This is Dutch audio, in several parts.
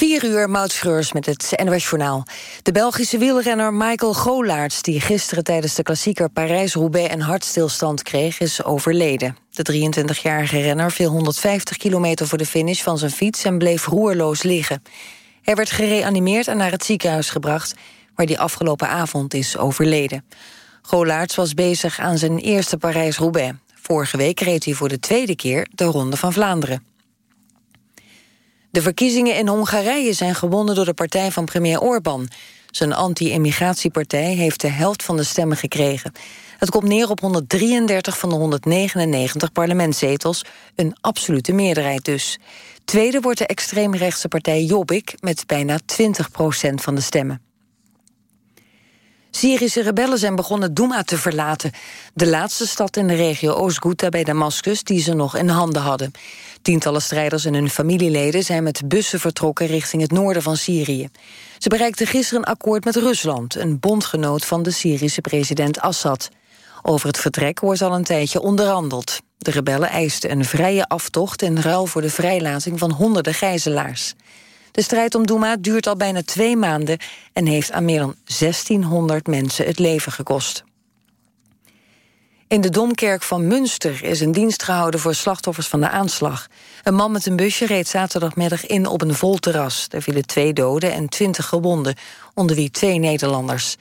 4 uur, Maud met het NOS Journaal. De Belgische wielrenner Michael Golaerts... die gisteren tijdens de klassieker Parijs-Roubaix... een hartstilstand kreeg, is overleden. De 23-jarige renner viel 150 kilometer voor de finish van zijn fiets... en bleef roerloos liggen. Hij werd gereanimeerd en naar het ziekenhuis gebracht... waar hij afgelopen avond is overleden. Golaerts was bezig aan zijn eerste Parijs-Roubaix. Vorige week reed hij voor de tweede keer de Ronde van Vlaanderen. De verkiezingen in Hongarije zijn gewonnen door de partij van premier Orbán. Zijn anti-immigratiepartij heeft de helft van de stemmen gekregen. Het komt neer op 133 van de 199 parlementszetels, een absolute meerderheid dus. Tweede wordt de extreemrechtse partij Jobbik met bijna 20 procent van de stemmen. Syrische rebellen zijn begonnen Douma te verlaten. De laatste stad in de regio Oost-Ghouta bij Damascus die ze nog in handen hadden. Tientallen strijders en hun familieleden zijn met bussen vertrokken richting het noorden van Syrië. Ze bereikten gisteren een akkoord met Rusland, een bondgenoot van de Syrische president Assad. Over het vertrek wordt al een tijdje onderhandeld. De rebellen eisten een vrije aftocht in ruil voor de vrijlating van honderden gijzelaars. De strijd om Douma duurt al bijna twee maanden... en heeft aan meer dan 1600 mensen het leven gekost. In de Domkerk van Münster is een dienst gehouden... voor slachtoffers van de aanslag. Een man met een busje reed zaterdagmiddag in op een vol terras. Er vielen twee doden en twintig gewonden, onder wie twee Nederlanders.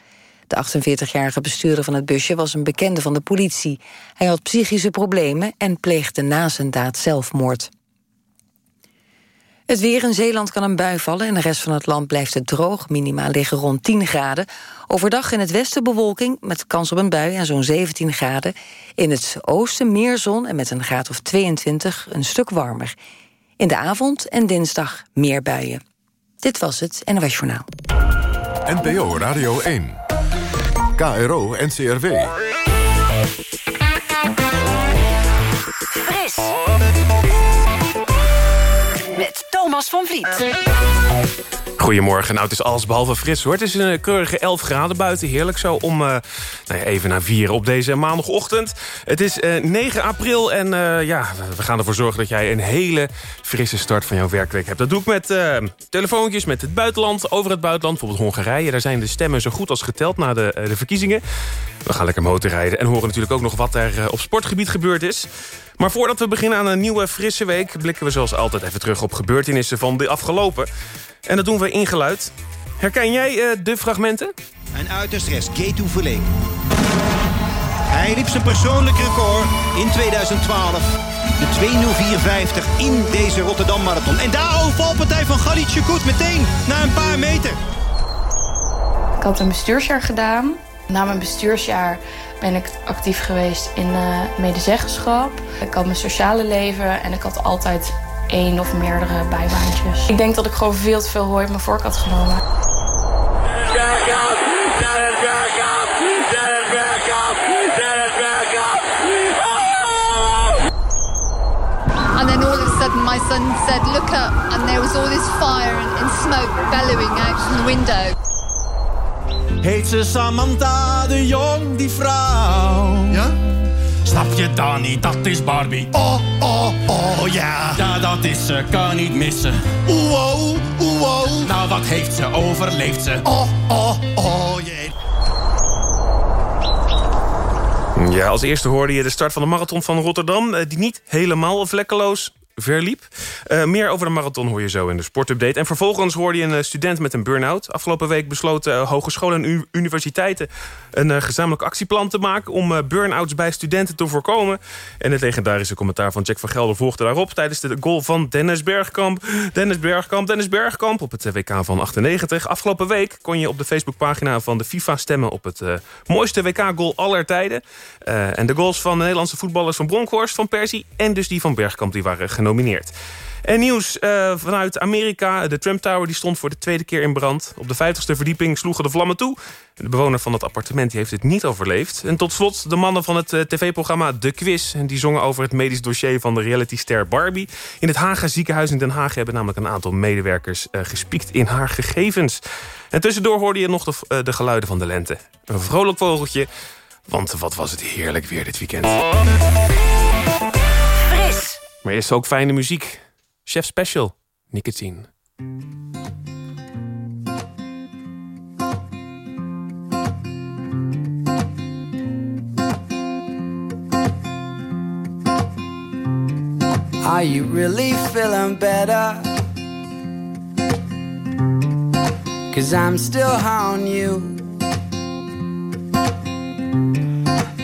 De 48-jarige bestuurder van het busje was een bekende van de politie. Hij had psychische problemen en pleegde na zijn daad zelfmoord. Het weer in Zeeland kan een bui vallen. In de rest van het land blijft het droog. Minima liggen rond 10 graden. Overdag in het westen bewolking met kans op een bui en zo'n 17 graden. In het oosten meer zon en met een graad of 22 een stuk warmer. In de avond en dinsdag meer buien. Dit was het NOS Journaal. NPO Radio 1. KRO NCRW. Fris. Met Thomas van Vliet. Goedemorgen. Nou, het is alles behalve fris hoor. Het is een keurige 11 graden buiten. Heerlijk zo om uh, nou even naar 4 op deze maandagochtend. Het is uh, 9 april en uh, ja, we gaan ervoor zorgen dat jij een hele frisse start van jouw werkweek hebt. Dat doe ik met telefoontjes met het buitenland, over het buitenland. Bijvoorbeeld Hongarije. Daar zijn de stemmen zo goed als geteld na de, de verkiezingen. We gaan lekker motorrijden en horen natuurlijk ook nog wat er op sportgebied gebeurd is. Maar voordat we beginnen aan een nieuwe frisse week... blikken we zoals altijd even terug op gebeurtenissen van de afgelopen. En dat doen we in geluid. Herken jij uh, de fragmenten? En uit de stress, Ketu Verleek. Hij liep zijn persoonlijk record in 2012. De 2.04.50 in deze Rotterdam Marathon. En daar valpartij van Galit goed meteen na een paar meter. Ik had een bestuursjaar gedaan. Na mijn bestuursjaar ben ik actief geweest in uh, medezeggenschap. Ik had mijn sociale leven en ik had altijd één of meerdere bijbaantjes. Ik denk dat ik gewoon veel te veel hooi op mijn vork had genomen. And then all of a sudden my son said, look up. And there was all this fire and, and smoke bellowing out from the window. Heet ze Samantha de Jong, die vrouw? Ja? Snap je dan niet, dat is Barbie. Oh, oh, oh, ja. Ja, dat is ze, kan niet missen. Oeh, oh, oeh, oh. Nou, wat heeft ze, overleeft ze. Oh, oh, oh, jee. Ja, als eerste hoorde je de start van de marathon van Rotterdam... die niet helemaal vlekkeloos verliep. Uh, meer over de marathon hoor je zo in de sportupdate. En vervolgens hoorde je een eh, student met een burn-out. Afgelopen week besloten uh, hogescholen en universiteiten... een gezamenlijk actieplan te maken... om burn-outs bij studenten te voorkomen. En het legendarische commentaar van Jack van Gelder volgde daarop... tijdens de goal van Dennis Bergkamp. Dennis Bergkamp, Dennis Bergkamp op het WK van 98. Afgelopen week kon je op de Facebookpagina van de FIFA stemmen... op het mooiste WK-goal aller tijden. en de goals van de Nederlandse voetballers van Bronkhorst, van Persie... en dus die van Bergkamp, die waren genomen En nieuws uh, vanuit Amerika. De Trump Tower die stond voor de tweede keer in brand. Op de 50ste verdieping sloegen de vlammen toe. De bewoner van het appartement heeft het niet overleefd. En tot slot de mannen van het uh, tv-programma De Quiz. Die zongen over het medisch dossier van de realityster Barbie. In het Haga ziekenhuis in Den Haag hebben namelijk een aantal medewerkers uh, gespiekt in haar gegevens. En tussendoor hoorde je nog de, de geluiden van de lente. Een vrolijk vogeltje, want wat was het heerlijk weer dit weekend. Maar eerst ook fijne muziek. Chef Special, Nicotine. Are you really feeling better? Cause I'm still on you.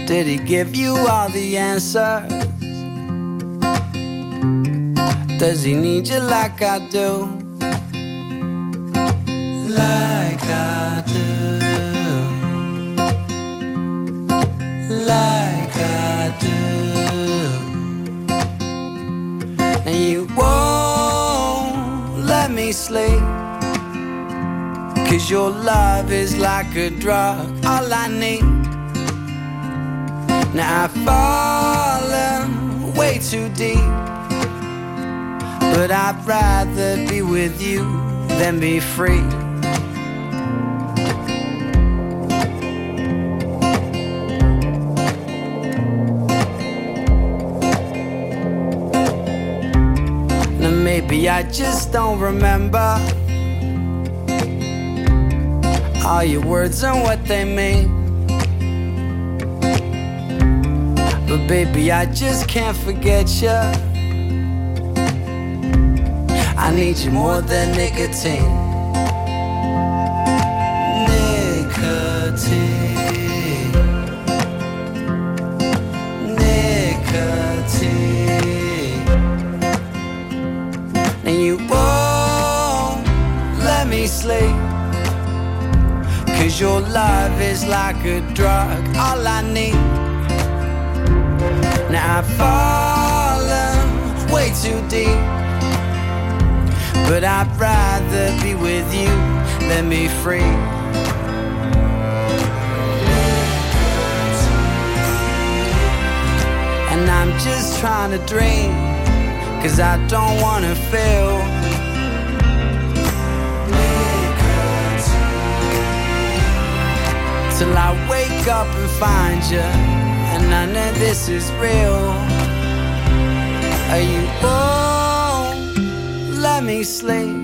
Did he give you all the answers? Does he need you like I do? Like I do. Like I do. And you won't let me sleep. Cause your love is like a drug, all I need. Now I've fallen way too deep. But I'd rather be with you than be free. Now maybe I just don't remember all your words and what they mean. But baby, I just can't forget you. I need you more than nicotine. Nicotine. Nicotine. And you won't let me sleep. Cause your love is like a drug, all I need. Now I've fallen way too deep. But I'd rather be with you than be free. And I'm just trying to dream, cause I don't wanna fail. Till I wake up and find you, and I know this is real. Are you let me sleep?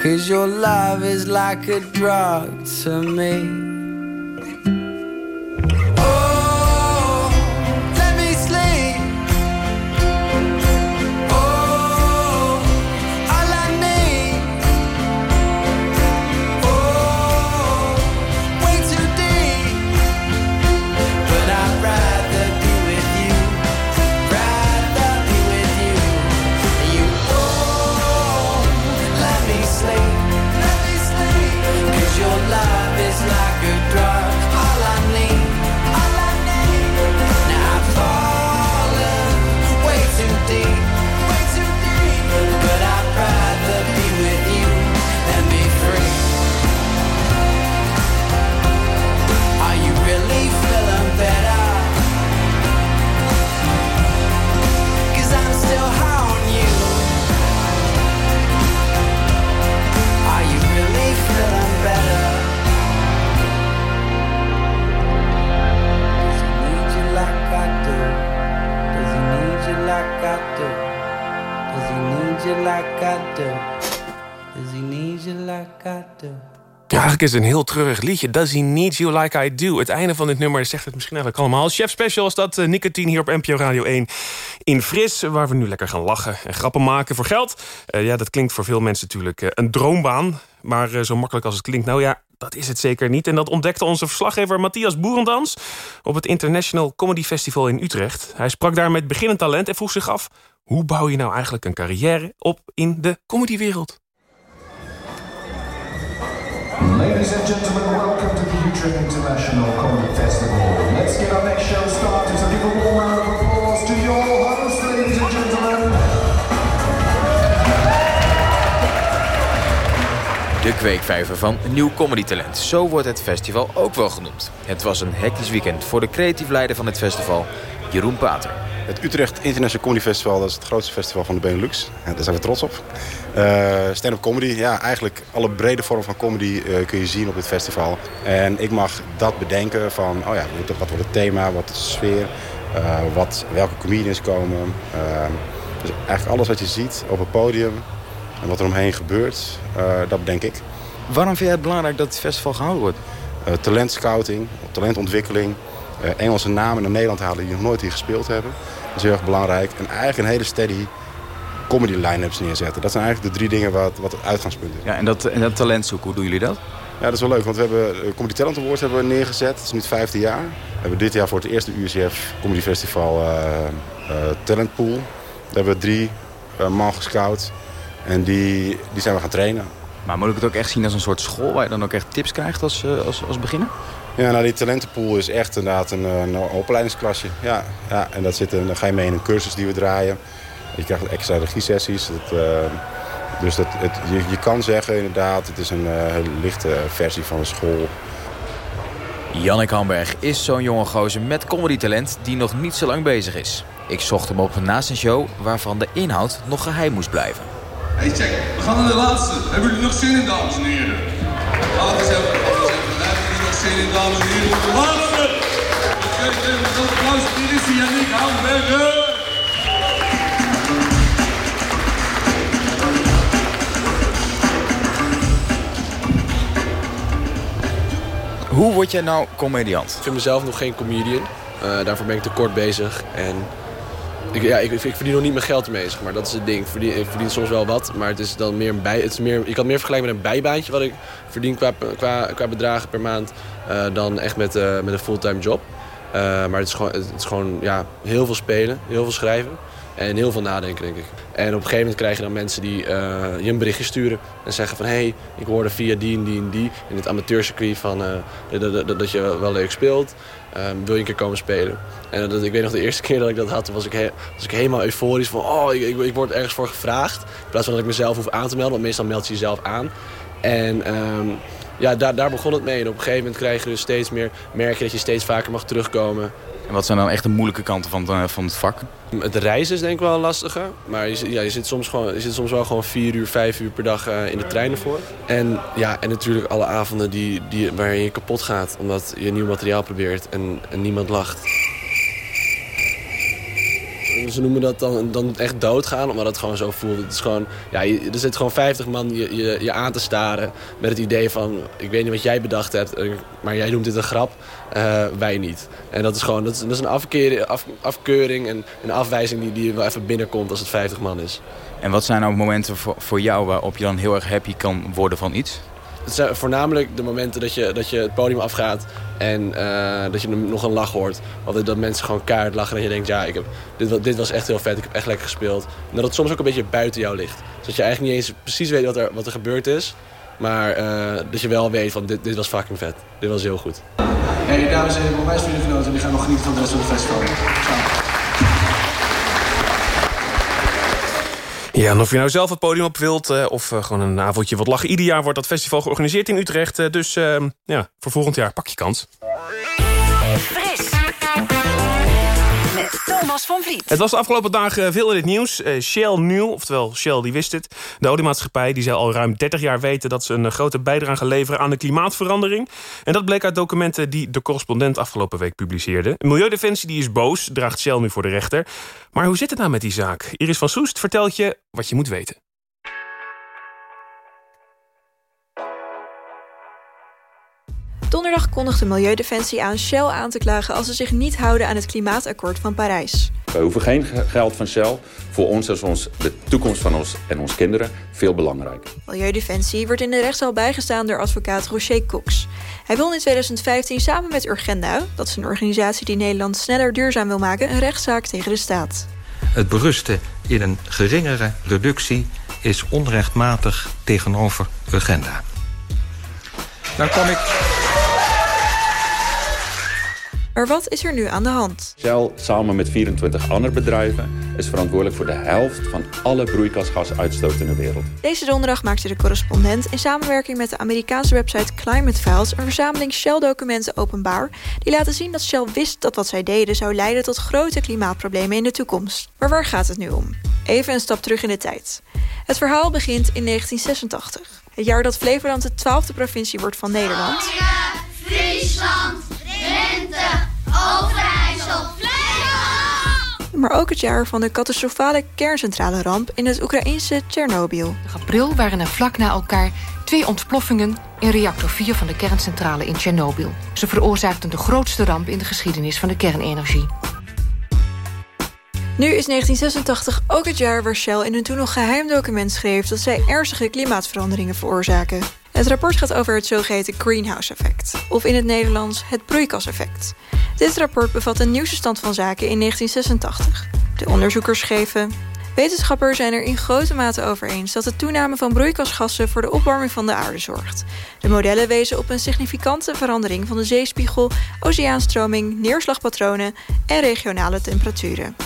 Cause your love is like a drug to me. You like I? Ja, eigenlijk is het een heel treurig liedje. Does he need you like I do? Het einde van dit nummer zegt het misschien eigenlijk allemaal. Chef Special is dat uh, Nicotine hier op NPO Radio 1 in Fris... waar we nu lekker gaan lachen en grappen maken voor geld. Uh, ja, dat klinkt voor veel mensen natuurlijk uh, een droombaan. Maar zo makkelijk als het klinkt, nou ja, dat is het zeker niet. En dat ontdekte onze verslaggever Matthias Boerendans... op het International Comedy Festival in Utrecht. Hij sprak daar met beginnend talent en vroeg zich af... hoe bouw je nou eigenlijk een carrière op in de comedywereld? Ladies and gentlemen, welcome to the Utrecht International Comedy Festival. Kweekvijver van nieuw comedytalent. Zo wordt het festival ook wel genoemd. Het was een hectisch weekend voor de creatief leider van het festival, Jeroen Pater. Het Utrecht International Comedy Festival dat is het grootste festival van de Benelux. Daar zijn we trots op. Uh, Stand-up comedy, ja, eigenlijk alle brede vormen van comedy uh, kun je zien op dit festival. En ik mag dat bedenken van, oh ja, wat wordt het thema, wat de sfeer, uh, wat, welke comedians komen. dus eigenlijk alles wat je ziet op het podium en wat er omheen gebeurt, dat bedenk ik. Waarom vind jij het belangrijk dat het festival gehouden wordt? talentscouting, talentontwikkeling, Engelse namen naar Nederland halen die nog nooit hier gespeeld hebben. is heel erg belangrijk. En eigenlijk een hele steady comedy line-ups neerzetten. Dat zijn eigenlijk de drie dingen wat, wat het uitgangspunt is. Ja, en dat, en dat talent zoeken, hoe doen jullie dat? Ja, dat is wel leuk, want we hebben eh, Comedy Talent Awards hebben we neergezet. Dat is nu het vijfde jaar. We hebben dit jaar voor het eerste UCF Comedy Festival uh, uh, Talent Pool. Daar hebben we drie uh, man gescout. En die, die zijn we gaan trainen. Maar moet ik het ook echt zien als een soort school... waar je dan ook echt tips krijgt als, als, als beginner? Ja, nou die talentenpool is echt inderdaad een, een opleidingsklasje. Ja, ja, en dat zit een, dan ga je mee in een cursus die we draaien. Je krijgt extra regiesessies. Dat, uh, dus dat, het, je, je kan zeggen inderdaad, het is een uh, lichte versie van de school. Jannik Hamberg is zo'n jonge gozer met comedytalent die nog niet zo lang bezig is. Ik zocht hem op naast een show waarvan de inhoud nog geheim moest blijven. Hey check, we gaan naar de laatste. Hebben jullie nog zin in, dames en heren? Laten we eens even, laten we. Hebben jullie nog zin in, dames en heren? Laten we! Ik geef even een groot applaus. Hier is hij, Hamberger! Hoe word jij nou comediant? Ik vind mezelf nog geen comedian. Uh, daarvoor ben ik te kort bezig. En ik, ja, ik, ik, verdien nog niet mijn geld ermee, zeg maar. Dat is het ding. Ik verdien, soms wel wat, maar het is dan meer een bij... Het is meer, je kan het meer vergelijken met een bijbaantje wat ik verdien qua, qua, qua bedragen per maand... Uh, dan echt met, uh, met een fulltime job. maar het is gewoon, het is gewoon ja, heel veel spelen, heel veel schrijven. En heel veel nadenken, denk ik. En op een gegeven moment krijg je dan mensen die je een berichtje sturen. En zeggen van, hé, hey, ik hoorde via die en die en die... in het amateurcircuit van, dat, je wel leuk speelt. Uh, wil je een keer komen spelen? En dat, ik weet nog de eerste keer dat ik dat had... was ik, was ik helemaal euforisch van... oh, ik, ik, word ergens voor gevraagd. In plaats van dat ik mezelf hoef aan te melden. Want meestal meld je jezelf aan. En... Um, ja, daar, daar begon het mee. En op een gegeven moment krijg je dus steeds meer... merk je dat je steeds vaker mag terugkomen. En wat zijn dan echt de moeilijke kanten van het, van het vak? Het reizen is denk ik wel lastiger. Maar je, ja, je, zit, soms gewoon, je zit soms wel gewoon vier uur, vijf uur per dag uh, in de treinen voor. En, ja, en natuurlijk alle avonden die, die, waarin je kapot gaat. Omdat je nieuw materiaal probeert en niemand lacht. Ze noemen dat dan, dan echt doodgaan, omdat het gewoon zo voelt. Het is gewoon, ja, er zit gewoon 50 man je, je, je, aan te staren met het idee van... ik weet niet wat jij bedacht hebt, maar jij noemt dit een grap, uh, wij niet. En dat is gewoon dat is, dat is een afkeuring, af, afkeuring en een afwijzing die, die wel even binnenkomt als het 50 man is. En wat zijn nou momenten voor, voor jou waarop je dan heel erg happy kan worden van iets? Het zijn voornamelijk de momenten dat je, dat je het podium afgaat en uh, dat je nog een lach hoort. Of dat mensen gewoon keihard lachen en je denkt, ja, ik heb, dit, dit was echt heel vet, ik heb echt lekker gespeeld. En dat het soms ook een beetje buiten jou ligt. Zodat je eigenlijk niet eens precies weet wat er, wat er gebeurd is. Maar uh, dat je wel weet van, dit, dit was fucking vet. Dit was heel goed. Hey, dames en heren, onwijs jullie genoten. Die gaan nog genieten van de rest van het festival. Ciao. Ja, en of je nou zelf het podium op wilt uh, of uh, gewoon een avondje wat lachen. Ieder jaar wordt dat festival georganiseerd in Utrecht. Uh, dus ja, voor volgend jaar pak je kans. Van. Het was de afgelopen dagen veel in het nieuws. Shell New, oftewel Shell die wist het. De oliemaatschappij die zou al ruim 30 jaar weten... dat ze een grote bijdrage leveren aan de klimaatverandering. En dat bleek uit documenten die de correspondent afgelopen week publiceerde. Milieudefensie die is boos, draagt Shell nu voor de rechter. Maar hoe zit het nou met die zaak? Iris van Soest vertelt je wat je moet weten. Donderdag kondigde Milieudefensie aan Shell aan te klagen... als ze zich niet houden aan het klimaatakkoord van Parijs. We hoeven geen geld van Shell. Voor ons is ons de toekomst van ons en ons kinderen veel belangrijker. Milieudefensie wordt in de rechtszaal bijgestaan door advocaat Rocher Cox. Hij won in 2015 samen met Urgenda... dat is een organisatie die Nederland sneller duurzaam wil maken... een rechtszaak tegen de staat. Het berusten in een geringere reductie is onrechtmatig tegenover Urgenda. Dan kom ik maar wat is er nu aan de hand? Shell, samen met 24 andere bedrijven, is verantwoordelijk voor de helft van alle broeikasgasuitstoot in de wereld. Deze donderdag maakte de correspondent in samenwerking met de Amerikaanse website Climate Files een verzameling Shell-documenten openbaar die laten zien dat Shell wist dat wat zij deden zou leiden tot grote klimaatproblemen in de toekomst. Maar waar gaat het nu om? Even een stap terug in de tijd. Het verhaal begint in 1986. Het jaar dat Flevoland de twaalfde provincie wordt van Nederland. Friesland, Drenthe, Overijssel, Flevoland! Maar ook het jaar van de catastrofale kerncentrale ramp in het Oekraïnse Tsjernobyl. In april waren er vlak na elkaar twee ontploffingen in reactor 4 van de kerncentrale in Tsjernobyl. Ze veroorzaakten de grootste ramp in de geschiedenis van de kernenergie. Nu is 1986 ook het jaar waar Shell in een toen nog geheim document schreef... dat zij ernstige klimaatveranderingen veroorzaken. Het rapport gaat over het zogeheten greenhouse-effect. Of in het Nederlands het broeikaseffect. Dit rapport bevat een nieuwste stand van zaken in 1986. De onderzoekers schreven... Wetenschappers zijn er in grote mate over eens dat de toename van broeikasgassen voor de opwarming van de aarde zorgt. De modellen wezen op een significante verandering van de zeespiegel, oceaanstroming, neerslagpatronen en regionale temperaturen.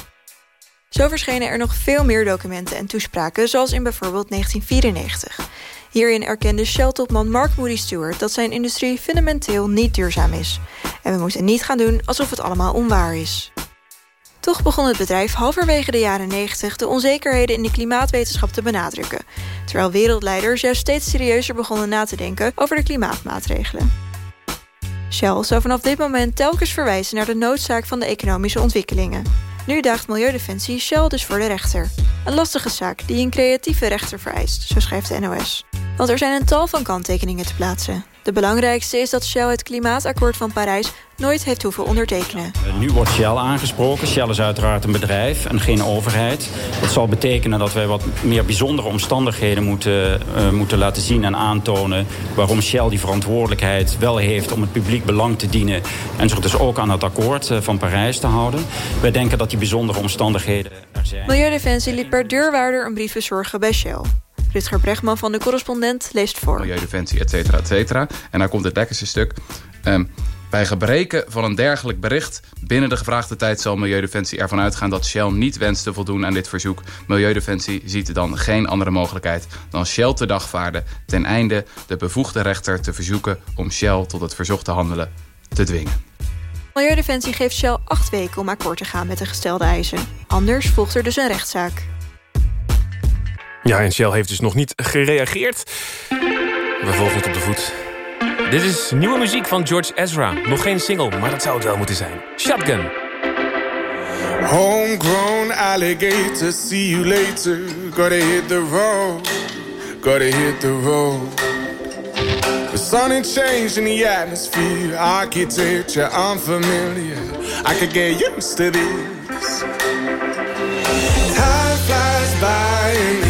Zo verschenen er nog veel meer documenten en toespraken, zoals in bijvoorbeeld 1994. Hierin erkende Shell-topman Mark Moody Stewart dat zijn industrie fundamenteel niet duurzaam is. En we moeten niet gaan doen alsof het allemaal onwaar is. Toch begon het bedrijf halverwege de jaren 90 de onzekerheden in de klimaatwetenschap te benadrukken, terwijl wereldleiders juist steeds serieuzer begonnen na te denken over de klimaatmaatregelen. Shell zou vanaf dit moment telkens verwijzen naar de noodzaak van de economische ontwikkelingen. Nu daagt Milieudefensie Shell dus voor de rechter. Een lastige zaak die een creatieve rechter vereist, zo schrijft de NOS. Want er zijn een tal van kanttekeningen te plaatsen. De belangrijkste is dat Shell het klimaatakkoord van Parijs nooit heeft hoeven ondertekenen. Nu wordt Shell aangesproken. Shell is uiteraard een bedrijf en geen overheid. Dat zal betekenen dat wij wat meer bijzondere omstandigheden moeten, uh, moeten laten zien en aantonen... waarom Shell die verantwoordelijkheid wel heeft om het publiek belang te dienen... en zich dus ook aan het akkoord van Parijs te houden. Wij denken dat die bijzondere omstandigheden er zijn. Milieudefensie liet per deurwaarder een brief bezorgen bij Shell. Rutger Bregman van de correspondent leest voor. Milieudefensie, et cetera, et cetera. En daar komt het lekkerste stuk. Um, bij gebreken van een dergelijk bericht binnen de gevraagde tijd zal Milieudefensie ervan uitgaan dat Shell niet wenst te voldoen aan dit verzoek. Milieudefensie ziet dan geen andere mogelijkheid dan Shell te dagvaarden ten einde de bevoegde rechter te verzoeken om Shell tot het verzochte handelen te dwingen. Milieudefensie geeft Shell acht weken om akkoord te gaan met de gestelde eisen. Anders volgt er dus een rechtszaak. Ja, en Shell heeft dus nog niet gereageerd. We volgen het op de voet. Dit is nieuwe muziek van George Ezra. Nog geen single, maar dat zou het wel moeten zijn. Shotgun. Homegrown alligator, see you later. Gotta hit the road, gotta hit the road. The sun ain't changed in the atmosphere. Architecture unfamiliar. I could get used to this. Time flies by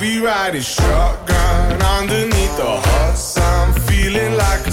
be riding shotgun underneath the hot sun, feeling like a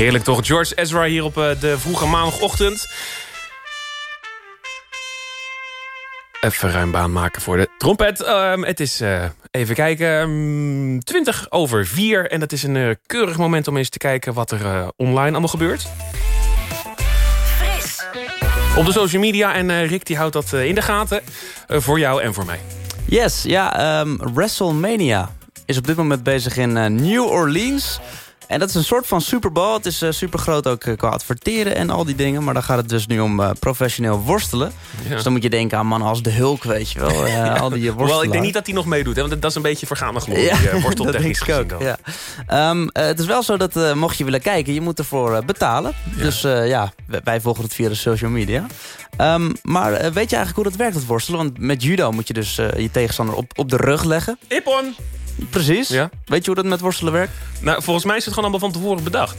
Heerlijk toch, George Ezra hier op eh, de vroege maandagochtend. Even ruim baan maken voor de trompet. Ehm, het is, eh, even kijken, mm, 20 over 4. En dat is een eh, keurig moment om eens te kijken wat er eh, online allemaal gebeurt. Fris. Op de social media. En eh, Rick die houdt dat in de gaten. voor jou en voor mij. Yes, ja, ehm, WrestleMania is op dit moment bezig in New Orleans. En dat is een soort van Super Bowl. Het is super groot ook eh, qua adverteren en al die dingen. Maar dan gaat het dus nu om eh, professioneel worstelen. Ja. Dus dan moet je denken aan mannen als de Hulk, weet je wel. al die uh, Hoewel, ik denk niet dat hij nog meedoet. Hè, want dat is een beetje vergaande glorie. Ja, worsteltechnisch gezien ook. dan. Ja. Ehm, eh, het is wel zo dat mocht je willen kijken, je moet ervoor betalen. Dus ja, wij, volgen het via de social media. Ehm, maar weet je eigenlijk hoe dat werkt, het worstelen? Want met judo moet je dus je tegenstander op, op de rug leggen. Ippon! Precies. Ja. Weet je hoe dat met worstelen werkt? Nou, volgens mij is het gewoon allemaal van tevoren bedacht.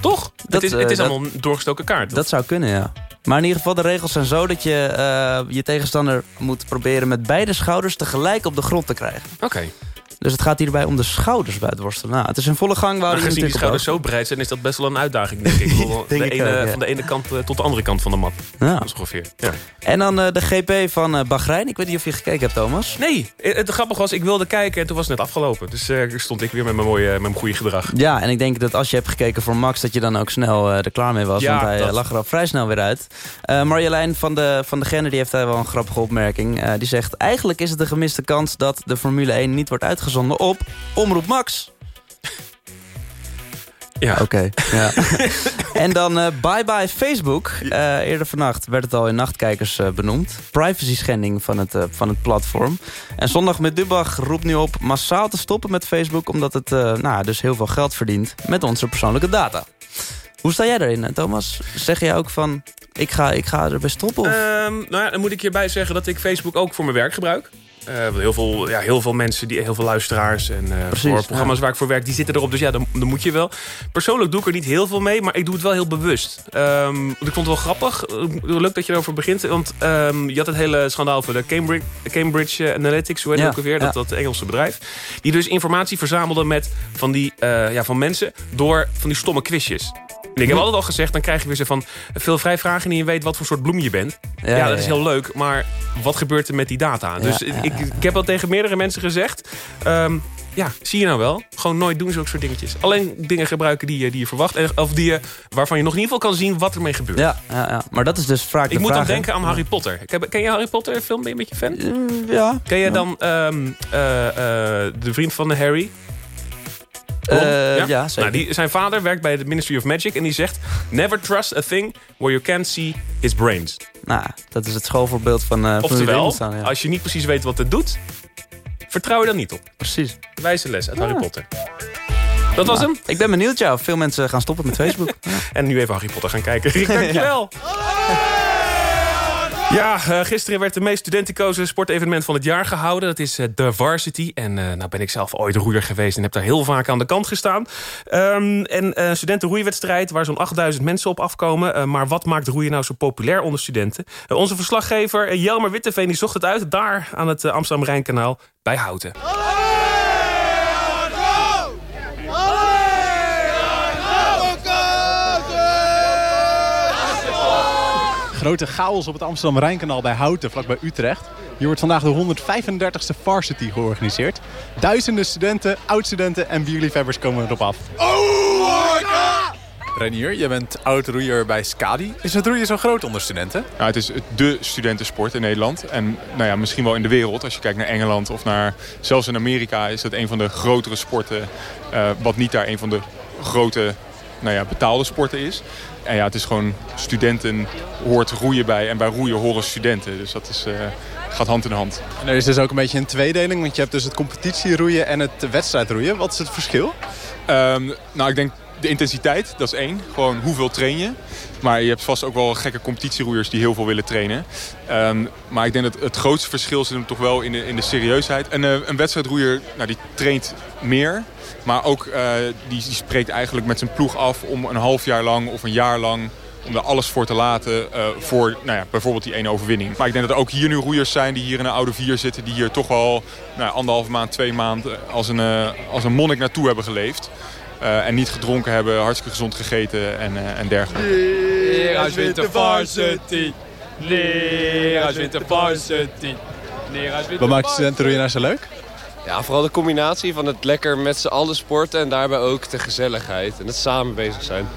Toch? Dat, het is, het eh, is allemaal een doorgestoken kaart. Dat zou kunnen, ja. Maar in ieder geval, de regels zijn zo dat je eh, je tegenstander moet proberen met beide schouders tegelijk op de grond te krijgen. Oké. Dus het gaat hierbij om de schouders bij het worstelen. Nou, het is in volle gang. waar Maar gezien die schouders zo breed zijn, is dat best wel een uitdaging, denk ik. Denk de ik ene, ook, ja. Van de ene kant eh, tot de andere kant van de mat. Ja. Dat is ongeveer. Ja. En dan eh, de GP van eh, Bahrein. Ik weet niet of je gekeken hebt, Thomas. Nee, het grappige was, ik wilde kijken en toen was het net afgelopen. Dus stond ik weer met mijn mooie, met mijn goede gedrag. Ja, en ik denk dat als je hebt gekeken voor Max... dat je dan ook snel er klaar mee was. Want hij dat. lag er al vrij snel weer uit. Marjolein van de, van de Genne die heeft daar wel een grappige opmerking. Die zegt, eigenlijk is het een gemiste kans... dat de Formule 1 niet wordt uitgezonden op Omroep Max. Ja. Oké, ja. en dan eh, bye bye Facebook. Eh, eerder vannacht werd het al in Nachtkijkers eh, benoemd. Privacy schending van het, van het platform. En Zondag met Dubach roept nu op massaal te stoppen met Facebook... omdat het nou, dus heel veel geld verdient met onze persoonlijke data. Hoe sta jij erin, eh, Thomas? Zeg jij ook van, ik ga, ik ga erbij stoppen? Of? Ehm, nou ja, dan moet ik hierbij zeggen dat ik Facebook ook voor mijn werk gebruik. Eh, heel, veel, ja, heel veel mensen, die, heel veel luisteraars en eh, Precies, voor programma's ja. waar ik voor werk, die zitten erop. Dus ja, dan, dan moet je wel. Persoonlijk doe ik er niet heel veel mee, maar ik doe het wel heel bewust. Ehm, want ik vond het wel grappig. Eh, Leuk dat je erover begint. Want ehm, je had het hele schandaal voor de Cambridge, Cambridge Analytics, hoe heet Ja, ook alweer? Dat, dat Engelse bedrijf. Die dus informatie verzamelde met van, die, ja, van mensen door van die stomme quizjes. En ik heb altijd al gezegd, dan krijg je weer zo van... veel vrijvragen en je weet wat voor soort bloem je bent. Ja, Ja, dat is heel leuk, maar wat gebeurt er met die data? dus ik, ik heb al tegen meerdere mensen gezegd... ehm, ja, zie je nou wel. Gewoon nooit doen zulke soort dingetjes. Alleen dingen gebruiken die je, die je verwacht. En, of die je, waarvan je nog in ieder geval kan zien wat ermee gebeurt. Ja, ja, ja, maar dat is dus vaak Ik de moet vraag, dan denken aan Harry Potter. Ik heb- Ken je Harry Potter film? Ben je een beetje fan? ja. Ken je dan ehm, eh, eh, de vriend van Harry? Eh, ja, zeker. Nou, die, zijn vader werkt bij de Ministry of Magic en die zegt... Never trust a thing where you can't see his brains. Nou, dat is het schoolvoorbeeld van, van Oftewel, staan, ja. als je niet precies weet wat het doet... vertrouw je dan niet op. Precies. Wijze les uit Ja. Harry Potter. Dat was Nou, hem. Ik ben benieuwd, ja, veel mensen gaan stoppen met Facebook. En nu even Harry Potter gaan kijken. Rick, dankjewel. Ja, eh, gisteren werd de meest studenticoze sportevenement van het jaar gehouden. Dat is eh, de Varsity. En eh, nou ben ik zelf ooit roeier geweest en heb daar heel vaak aan de kant gestaan. Ehm, en een studentenroeiwedstrijd waar zo'n 8000 mensen op afkomen. Maar wat maakt roeien nou zo populair onder studenten? Onze verslaggever Jelmer Witteveen die zocht het uit... daar aan het Amsterdam-Rijnkanaal bij Houten. Grote chaos op het Amsterdam-Rijnkanaal bij Houten, vlakbij Utrecht. Hier wordt vandaag de 135ste Varsity georganiseerd. Duizenden studenten, oud-studenten en bierliefhebbers komen erop af. Renier, je bent oud-roeier bij Skadi. Is het roeien zo groot onder studenten? Nou, het is de studentensport in Nederland. En nou ja, misschien wel in de wereld. Als je kijkt naar Engeland of naar... Zelfs in Amerika is het een van de grotere sporten. eh, wat niet daar een van de grote nou ja, betaalde sporten is. En ja, het is gewoon studenten hoort roeien bij. En bij roeien horen studenten. Dus dat is, eh, gaat hand in hand. En er is dus ook een beetje een tweedeling, want je hebt dus het competitieroeien en het wedstrijdroeien. Wat is het verschil? Ehm, nou, ik denk de intensiteit, dat is één. Gewoon hoeveel train je. Maar je hebt vast ook wel gekke competitieroeiers die heel veel willen trainen. Ehm, maar ik denk dat het grootste verschil zit hem toch wel in de, in de serieusheid. En eh, een wedstrijdroeier, nou, die traint meer. Maar ook, eh, die, die spreekt eigenlijk met zijn ploeg af om een half jaar lang of een jaar lang om er alles voor te laten eh, voor nou ja, bijvoorbeeld die ene overwinning. Maar ik denk dat er ook hier nu roeiers zijn die hier in een oude vier zitten... die hier toch wel nou, anderhalve maand, twee maanden als een, als een monnik naartoe hebben geleefd. Eh, en niet gedronken hebben, hartstikke gezond gegeten en, eh, en dergelijke. Neerhuis wint de varsity. Neerhuis wint de varsity. Wat de maakt studentenroeien zo leuk? Ja, vooral de combinatie van het lekker met z'n allen sporten en daarbij ook de gezelligheid en het samen bezig zijn.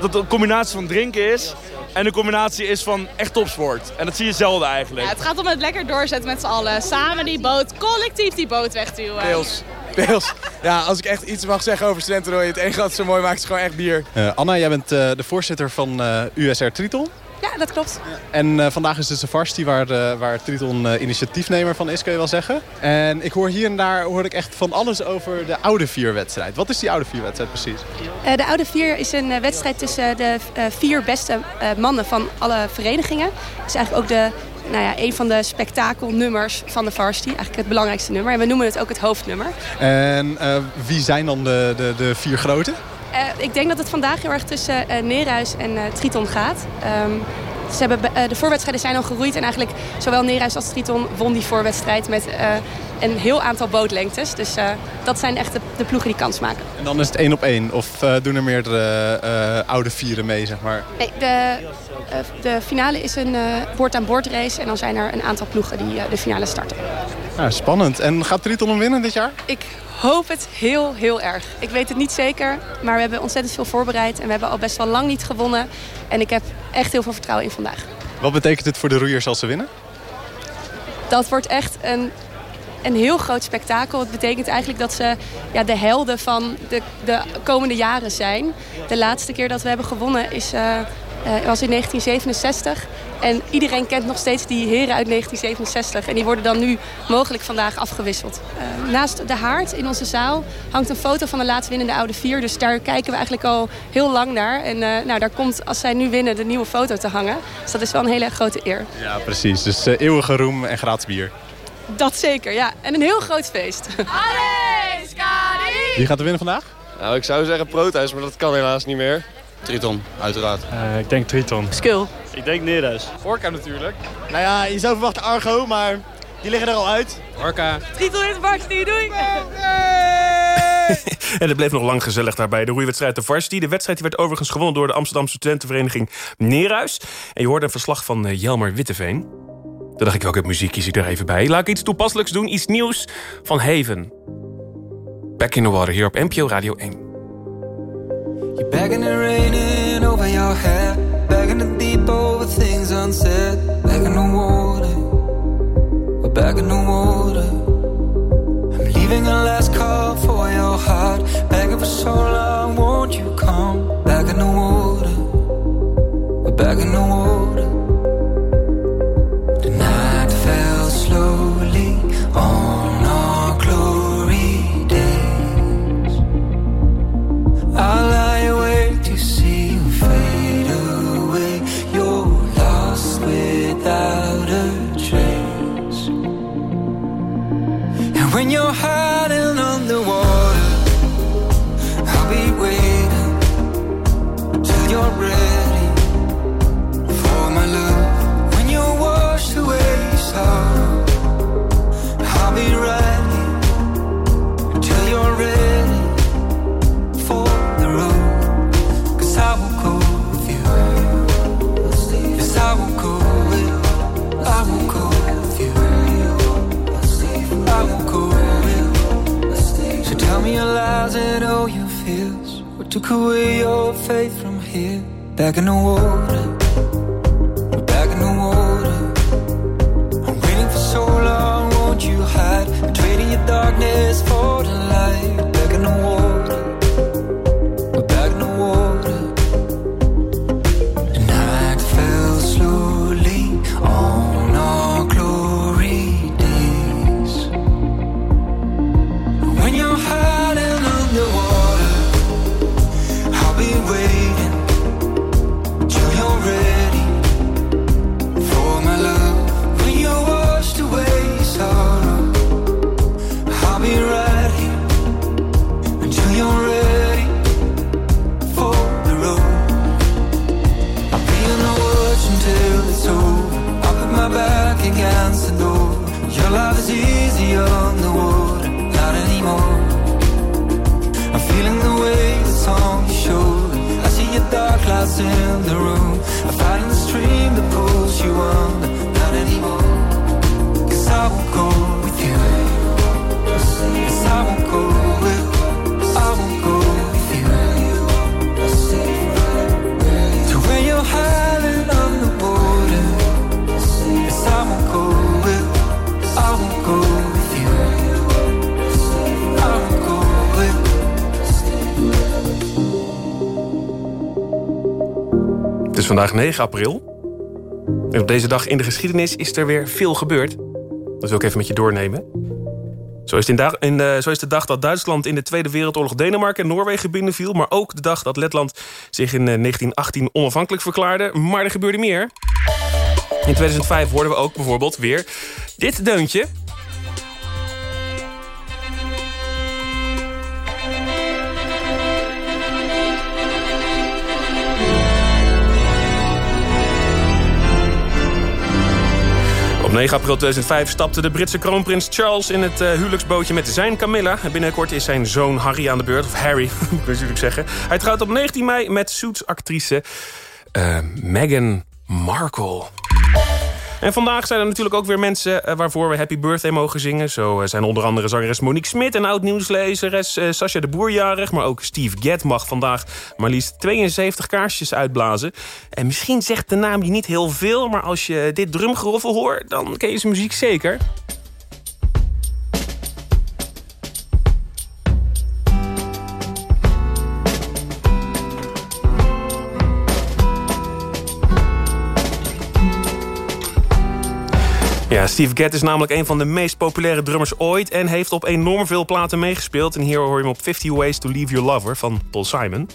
Dat een combinatie van drinken is en een combinatie is van echt topsport. En dat zie je zelden eigenlijk. Ja, het gaat om het lekker doorzetten met z'n allen. Samen die boot, collectief die boot wegduwen. Pils. Pils. Ja, als ik echt iets mag zeggen over studentenrooi, het enige wat zo mooi maakt is gewoon echt bier. Eh, Anna, jij bent eh, de voorzitter van eh, USR Triton. Ja, dat klopt. En eh, vandaag is dus de varsity waar, eh, waar Triton eh, initiatiefnemer van is, kun je wel zeggen. En ik hoor hier en daar hoor ik echt van alles over de oude vierwedstrijd. Wat is die oude vierwedstrijd precies? Eh, de Oude Vier is een wedstrijd tussen de vier beste mannen van alle verenigingen. Het is eigenlijk ook de, nou ja, een van de spektakelnummers van de varsity. Eigenlijk het belangrijkste nummer. En we noemen het ook het hoofdnummer. En wie zijn dan de, de, de vier grote? Eh, ik denk dat het vandaag heel erg tussen Neerhuis en eh, Triton gaat. Ehm, ze hebben, be- de voorwedstrijden zijn al geroeid en eigenlijk zowel Neerhuis als Triton won die voorwedstrijd met een heel aantal bootlengtes. Dus dat zijn echt de, de ploegen die kans maken. En dan is het één op één. Of doen er meerdere oude vieren mee, zeg maar? Nee, de, de finale is een boord-aan-boord race en dan zijn er een aantal ploegen die de finale starten. Nou, spannend. En gaat Triton hem winnen dit jaar? Ik hoop het heel, heel erg. Ik weet het niet zeker, maar we hebben ontzettend veel voorbereid en we hebben al best wel lang niet gewonnen. En ik heb echt heel veel vertrouwen in vandaag. Wat betekent het voor de roeiers als ze winnen? Dat wordt echt een, een heel groot spektakel. Het betekent eigenlijk dat ze ja, de helden van de, de komende jaren zijn. De laatste keer dat we hebben gewonnen is, eh, eh, was in 1967. En iedereen kent nog steeds die heren uit 1967. En die worden dan nu mogelijk vandaag afgewisseld. Eh, naast de haard in onze zaal hangt een foto van de laatst winnende oude vier. Dus daar kijken we eigenlijk al heel lang naar. En eh, nou, daar komt, als zij nu winnen, de nieuwe foto te hangen. Dus dat is wel een hele grote eer. Ja, precies. Dus eeuwige roem en gratis bier. Dat zeker, ja. En een heel groot feest. Wie gaat er winnen vandaag? Nou, ik zou zeggen Proteus, maar dat kan helaas niet meer. Triton, uiteraard. ik denk Triton. Skul. Ik denk Neerhuis. Orca natuurlijk. Nou ja, je zou verwachten Argo, maar die liggen er al uit. Orca. Triton in Varsity, doei! En het bleef nog lang gezellig daarbij. De roeiwedstrijd de Varsity. De wedstrijd die werd overigens gewonnen door de Amsterdamse studentenvereniging Neerhuis. En je hoorde een verslag van eh, Jelmer Witteveen. Toen dacht ik, welke muziek kies ik er even bij? Laat ik iets toepasselijks doen, iets nieuws van Haven. Back in the Water hier op NPO Radio 1. Begging and raining over your head. Begging to deep over things unsaid. Back in the water. We're back in the water. I'm leaving a last call for your heart. Begging for so long, won't you come? Back in the water. We're back in the water. Took away your faith from here? Back in the water. Vandaag 9 april. En op deze dag in de geschiedenis is er weer veel gebeurd. Dat wil ik even met je doornemen. Zo is, het in de, zo is de dag dat Duitsland in de Tweede Wereldoorlog Denemarken en Noorwegen binnenviel. Maar ook de dag dat Letland zich in eh, 1918 onafhankelijk verklaarde. Maar er gebeurde meer. In 2005 hoorden we ook bijvoorbeeld weer dit deuntje. Op 9 april 2005 stapte de Britse kroonprins Charles in het eh, huwelijksbootje met zijn Camilla. En binnenkort is zijn zoon Harry aan de beurt. Of Harry, moet ik natuurlijk zeggen. Hij trouwt op 19 mei met Suits-actrice eh, Meghan Markle. En vandaag zijn er natuurlijk ook weer mensen eh, waarvoor we Happy Birthday mogen zingen. Zo eh, zijn onder andere zangeres Monique Smit en oud-nieuwslezeres eh, Sascha de Boer jarig. Maar ook Steve Gadd mag vandaag maar liefst 72 kaarsjes uitblazen. En misschien zegt de naam je niet heel veel, maar als je dit drumgeroffel hoort... dan ken je zijn muziek zeker. Steve Gadd is namelijk een van de meest populaire drummers ooit... en heeft op enorm veel platen meegespeeld. En hier hoor je hem op 50 Ways to Leave Your Lover van Paul Simon.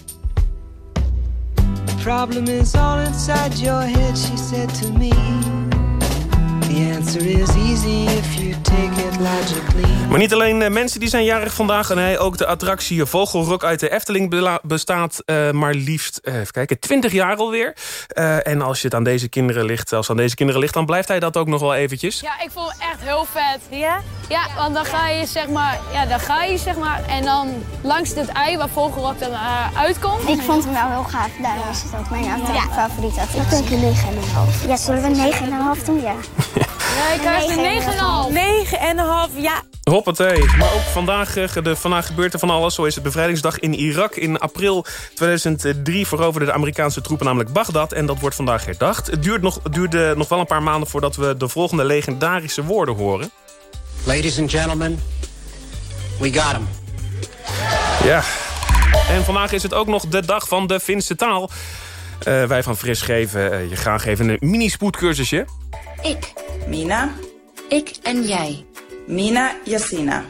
The problem is all inside your head, she said to me. Answer is easy if you take it logically. Maar niet alleen eh, mensen die zijn jarig vandaag... nee, ook de attractie Vogelrok uit de Efteling bestaat eh, maar liefst eh, even kijken, 20 jaar alweer. Eh, en als je het aan deze kinderen ligt, als het aan deze kinderen ligt... dan blijft hij dat ook nog wel eventjes. Ja, ik vond het echt heel vet. Ja? Ja, want dan ga je zeg maar, ja, dan ga je zeg maar en dan langs dit ei waar Vogelrok dan uitkomt. Ik vond hem wel heel gaaf, daarom is het ook mijn attractie favoriet attractie. Ik denk een 9,5. Ja, zullen we 9,5 doen? Ja. Nee, ik krijg een 9,5. 9,5, ja. Hoppatee. Maar ook vandaag, eh, de, vandaag gebeurt er van alles. Zo is het bevrijdingsdag in Irak. In april 2003 veroverden de Amerikaanse troepen namelijk Bagdad. En dat wordt vandaag herdacht. Het duurt nog, duurde nog wel een paar maanden voordat we de volgende legendarische woorden horen. Ladies and gentlemen, we got him. Ja. En vandaag is het ook nog de dag van de Finse taal. Eh, wij van Fris geven eh, je graag even een mini-spoedcursusje. Ik. Mina. Ik en jij. Mina ja sinä.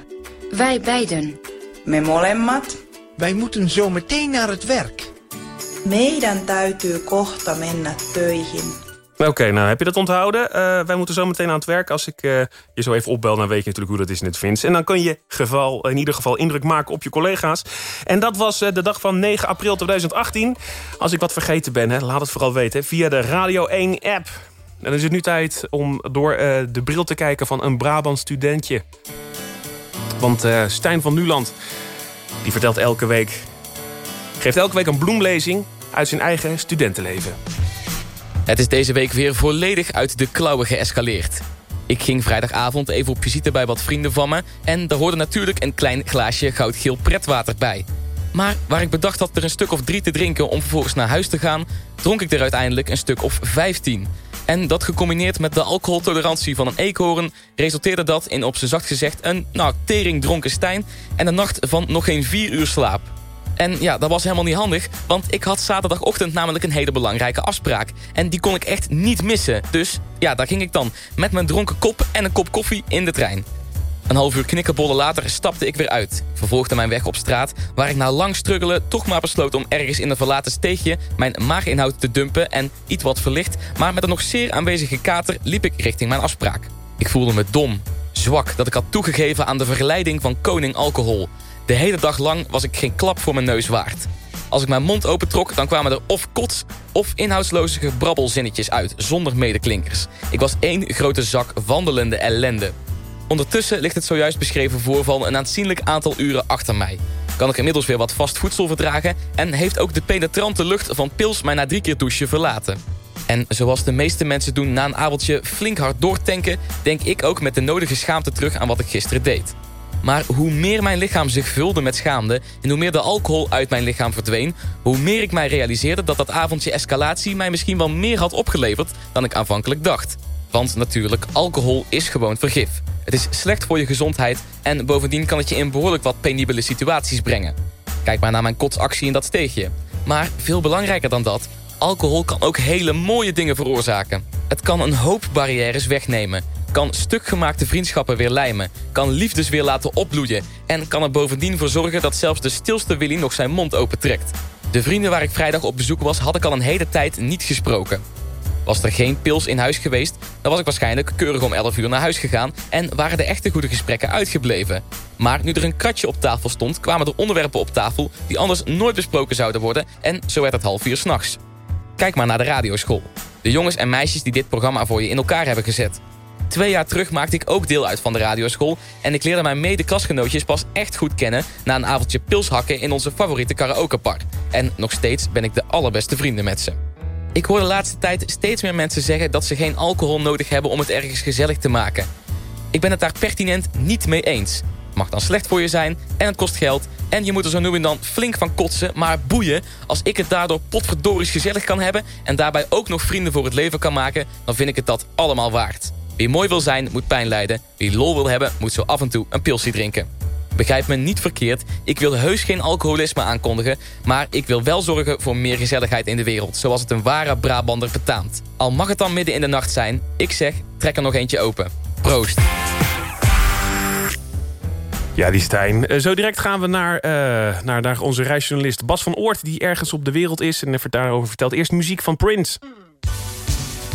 Wij beiden. Me molemmat. Wij moeten zo meteen naar het werk. Meidän täytyy kohta mennä töihin. Oké, nou heb je dat onthouden? Eh, wij moeten zo meteen aan het werk. Als ik eh, je zo even opbel, dan weet je natuurlijk hoe dat is in het Fins. En dan kun je geval, in ieder geval indruk maken op je collega's. En dat was eh, de dag van 9 april 2018. Als ik wat vergeten ben, hè, laat het vooral weten. Via de Radio 1-app. En dan is het nu tijd om door de bril te kijken van een Brabant studentje. Want Stijn van Nuland, die vertelt elke week... geeft elke week een bloemlezing uit zijn eigen studentenleven. Het is deze week weer volledig uit de klauwen geëscaleerd. Ik ging vrijdagavond even op visite bij wat vrienden van me... en daar hoorde natuurlijk een klein glaasje goudgeel pretwater bij. Maar waar ik bedacht had er een stuk of drie te drinken... om vervolgens naar huis te gaan... dronk ik er uiteindelijk een stuk of 15. En dat gecombineerd met de alcoholtolerantie van een eekhoorn... resulteerde dat in op z'n zacht gezegd een nou, tering dronken Stijn... en een nacht van nog geen vier uur slaap. En ja, dat was helemaal niet handig, want ik had zaterdagochtend namelijk een hele belangrijke afspraak. En die kon ik echt niet missen. Dus ja, daar ging ik dan met mijn dronken kop en een kop koffie in de trein. Een half uur knikkerbollen later stapte ik weer uit. Vervolgde mijn weg op straat, waar ik na lang struggelen toch maar besloot om ergens in een verlaten steegje mijn maaginhoud te dumpen en iets wat verlicht, maar met een nog zeer aanwezige kater liep ik richting mijn afspraak. Ik voelde me dom, zwak dat ik had toegegeven aan de verleiding van koning alcohol. De hele dag lang was ik geen klap voor mijn neus waard. Als ik mijn mond opentrok, dan kwamen er of kots of inhoudsloze gebrabbelzinnetjes uit, zonder medeklinkers. Ik was één grote zak wandelende ellende. Ondertussen ligt het zojuist beschreven voorval een aanzienlijk aantal uren achter mij. kan ik inmiddels weer wat vast voedsel verdragen... en heeft ook de penetrante lucht van pils mij na drie keer douchen verlaten. En zoals de meeste mensen doen na een avondje flink hard doortanken... denk ik ook met de nodige schaamte terug aan wat ik gisteren deed. Maar hoe meer mijn lichaam zich vulde met schaamde... en hoe meer de alcohol uit mijn lichaam verdween... hoe meer ik mij realiseerde dat dat avondje escalatie... mij misschien wel meer had opgeleverd dan ik aanvankelijk dacht. Want natuurlijk, alcohol is gewoon vergif. Het is slecht voor je gezondheid... en bovendien kan het je in behoorlijk wat penibele situaties brengen. Kijk maar naar mijn kotsactie in dat steegje. Maar veel belangrijker dan dat... alcohol kan ook hele mooie dingen veroorzaken. Het kan een hoop barrières wegnemen kan stukgemaakte vriendschappen weer lijmen... kan liefdes weer laten opbloeien... en kan er bovendien voor zorgen dat zelfs de stilste Willy nog zijn mond opentrekt. De vrienden waar ik vrijdag op bezoek was... had ik al een hele tijd niet gesproken. Was er geen pils in huis geweest... dan was ik waarschijnlijk keurig om 11 uur naar huis gegaan... en waren de echte goede gesprekken uitgebleven. Maar nu er een kratje op tafel stond... kwamen er onderwerpen op tafel... die anders nooit besproken zouden worden... en zo werd het half vier s'nachts. Kijk maar naar de radioschool. De jongens en meisjes die dit programma voor je in elkaar hebben gezet. Twee jaar terug maakte ik ook deel uit van de radioschool... en ik leerde mijn mede-klasgenootjes pas echt goed kennen... na een avondje pilshakken in onze favoriete karaokebar. En nog steeds ben ik de allerbeste vrienden met ze. Ik hoor de laatste tijd steeds meer mensen zeggen... dat ze geen alcohol nodig hebben om het ergens gezellig te maken. Ik ben het daar pertinent niet mee eens. Mag dan slecht voor je zijn en het kost geld... en je moet er zo nu en dan flink van kotsen, maar boeien... als ik het daardoor potverdories gezellig kan hebben... en daarbij ook nog vrienden voor het leven kan maken... dan vind ik het dat allemaal waard. Wie mooi wil zijn, moet pijn lijden. Wie lol wil hebben, moet zo af en toe een pilsje drinken. Begrijp me niet verkeerd, ik wil heus geen alcoholisme aankondigen... maar ik wil wel zorgen voor meer gezelligheid in de wereld... zoals het een ware Brabander betaamt. Al mag het dan midden in de nacht zijn, ik zeg, trek er nog eentje open. Proost. Ja, die Stijn. Eh, zo direct gaan we naar, uh, naar, naar onze reisjournalist Bas van Oort... die ergens op de wereld is en daarover vertelt. Eerst muziek van Prince.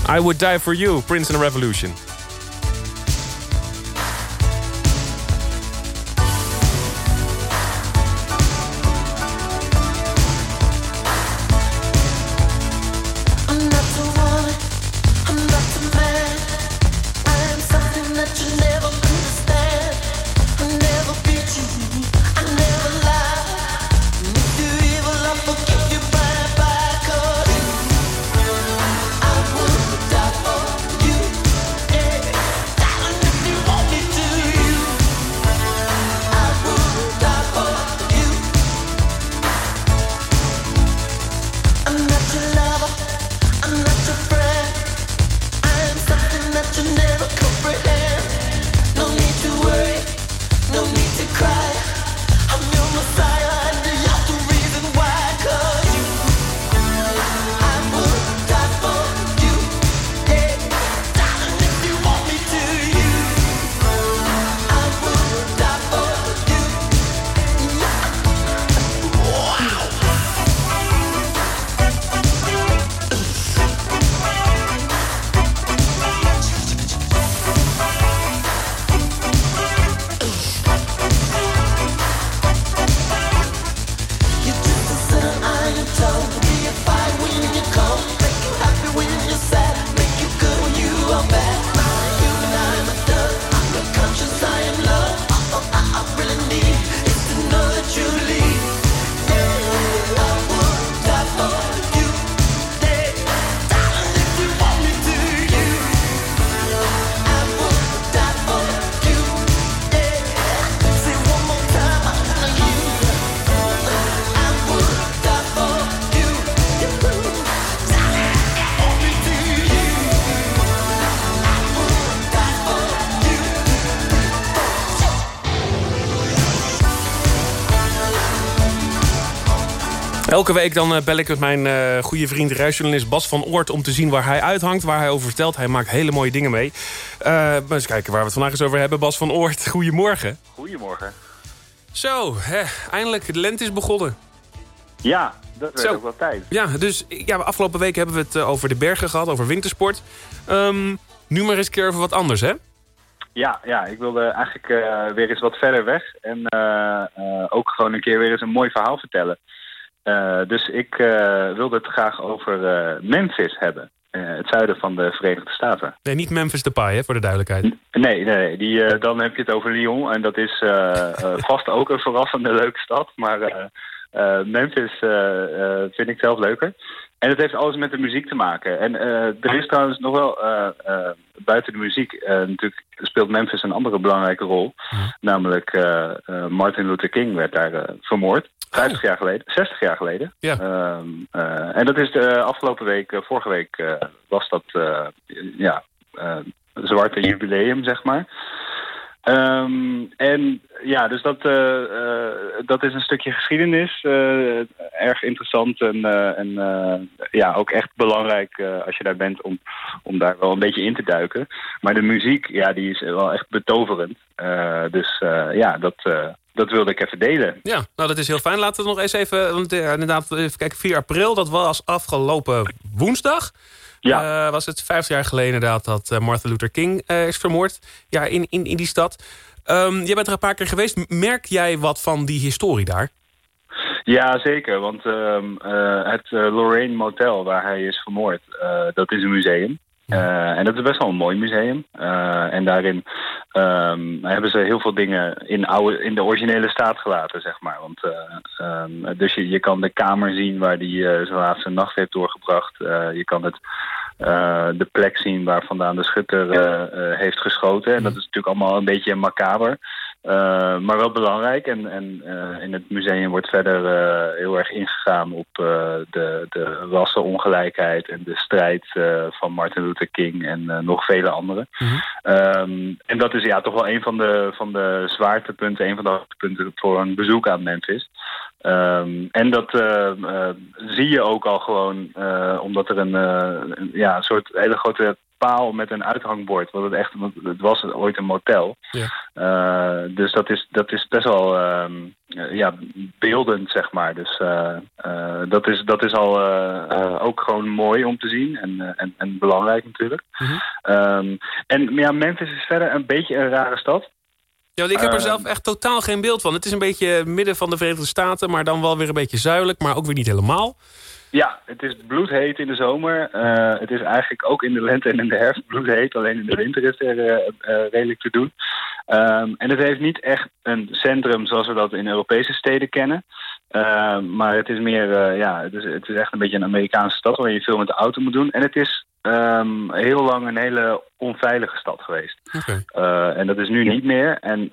I Would Die For You, Prince and the Revolution. Elke week dan eh, bel ik met mijn uh, goede vriend reisjournalist Bas van Oort... om te zien waar hij uithangt, waar hij over vertelt. Hij maakt hele mooie dingen mee. Uh, eens kijken waar we het vandaag eens over hebben. Bas van Oort, goedemorgen. Goedemorgen. Zo, hè, eindelijk, de lente is begonnen. Ja, dat werd ook wel tijd. Ja, dus ja, afgelopen week hebben we het over de bergen gehad, over wintersport. Um, nu maar eens een keer over wat anders, hè? Ja, ja, ik wilde eigenlijk uh, weer eens wat verder weg. En uh, uh, ook gewoon een keer weer eens een mooi verhaal vertellen. Uh, dus ik uh, wilde het graag over uh, Memphis hebben. het zuiden van de Verenigde Staten. Nee, niet Memphis Depay, hè, voor de duidelijkheid. Nee, nee, nee. Die, eh, dan heb je het over Lyon. En dat is eh, eh, vast ook een verrassende leuke stad. Maar eh, eh, Memphis eh, eh, vind ik zelf leuker. En het heeft alles met de muziek te maken. En eh, er is trouwens nog wel, eh, eh, buiten de muziek, natuurlijk speelt Memphis een andere belangrijke rol. Namelijk Martin Luther King werd daar vermoord. 50 jaar geleden, 60 jaar geleden. Ja. Ehm, eh, en dat is de afgelopen week, vorige week was dat, ja, zwarte jubileum, zeg maar. Ehm, en ja, dus dat, eh, eh, dat is een stukje geschiedenis. eh, erg interessant en, en ja, ook echt belangrijk als je daar bent om, om daar wel een beetje in te duiken. Maar de muziek, ja, die is wel echt betoverend. Dus ja, dat, dat wilde ik even delen. Ja, nou dat is heel fijn. Laten we nog eens even, want inderdaad, even kijken, 4 april, dat was afgelopen woensdag. Ja. was het 50 jaar geleden inderdaad dat eh, Martin Luther King eh, is vermoord. Ja, in, in, in die stad. Ehm, jij bent er een paar keer geweest. Merk jij wat van die historie daar? Ja, zeker. Want ehm, eh, het eh, Lorraine Motel, waar hij is vermoord, eh, dat is een museum. Eh, en dat is best wel een mooi museum. Eh, en daarin ehm, hebben ze heel veel dingen in, oude, in de originele staat gelaten, zeg maar. Want, eh, ehm, dus je, je kan de kamer zien waar hij eh, zijn laatste nacht heeft doorgebracht. Je kan het, de plek zien waar vandaan de schutter heeft geschoten. En dat is natuurlijk allemaal een beetje macaber. Eh, maar wel belangrijk. En, en eh, in het museum wordt verder eh, heel erg ingegaan op de, de rassenongelijkheid en de strijd van Martin Luther King en nog vele anderen. Ehm, en dat is ja toch wel een van de, van de zwaartepunten, een van de hoogtepunten voor een bezoek aan Memphis. Ehm, en dat zie je ook al gewoon, omdat er een, een- ja, een soort hele grote paal met een uithangbord. Want het, echt, want het was ooit een motel. Eh, dus dat is, dat is best wel ehm, eh, ja, beeldend, zeg maar. Dus eh, eh, dat, is, dat is al ook gewoon mooi om te zien en, en, en belangrijk natuurlijk. Ehm, en ja, Memphis is verder een beetje een rare stad. Ja, want ik heb er Eh, zelf echt totaal geen beeld van. Het is een beetje midden van de Verenigde Staten, maar dan wel weer een beetje zuidelijk, maar ook weer niet helemaal. Ja, het is bloedheet in de zomer. Eh, het is eigenlijk ook in de lente en in de herfst bloedheet. Alleen in de winter is er eh, eh, redelijk te doen. Ehm, en het heeft niet echt een centrum zoals we dat in Europese steden kennen. Ehm, maar het is meer, ja, het is, het is echt een beetje een Amerikaanse stad waarin je veel met de auto moet doen. En het is ehm, heel lang een hele onveilige stad geweest. En dat is nu niet meer. En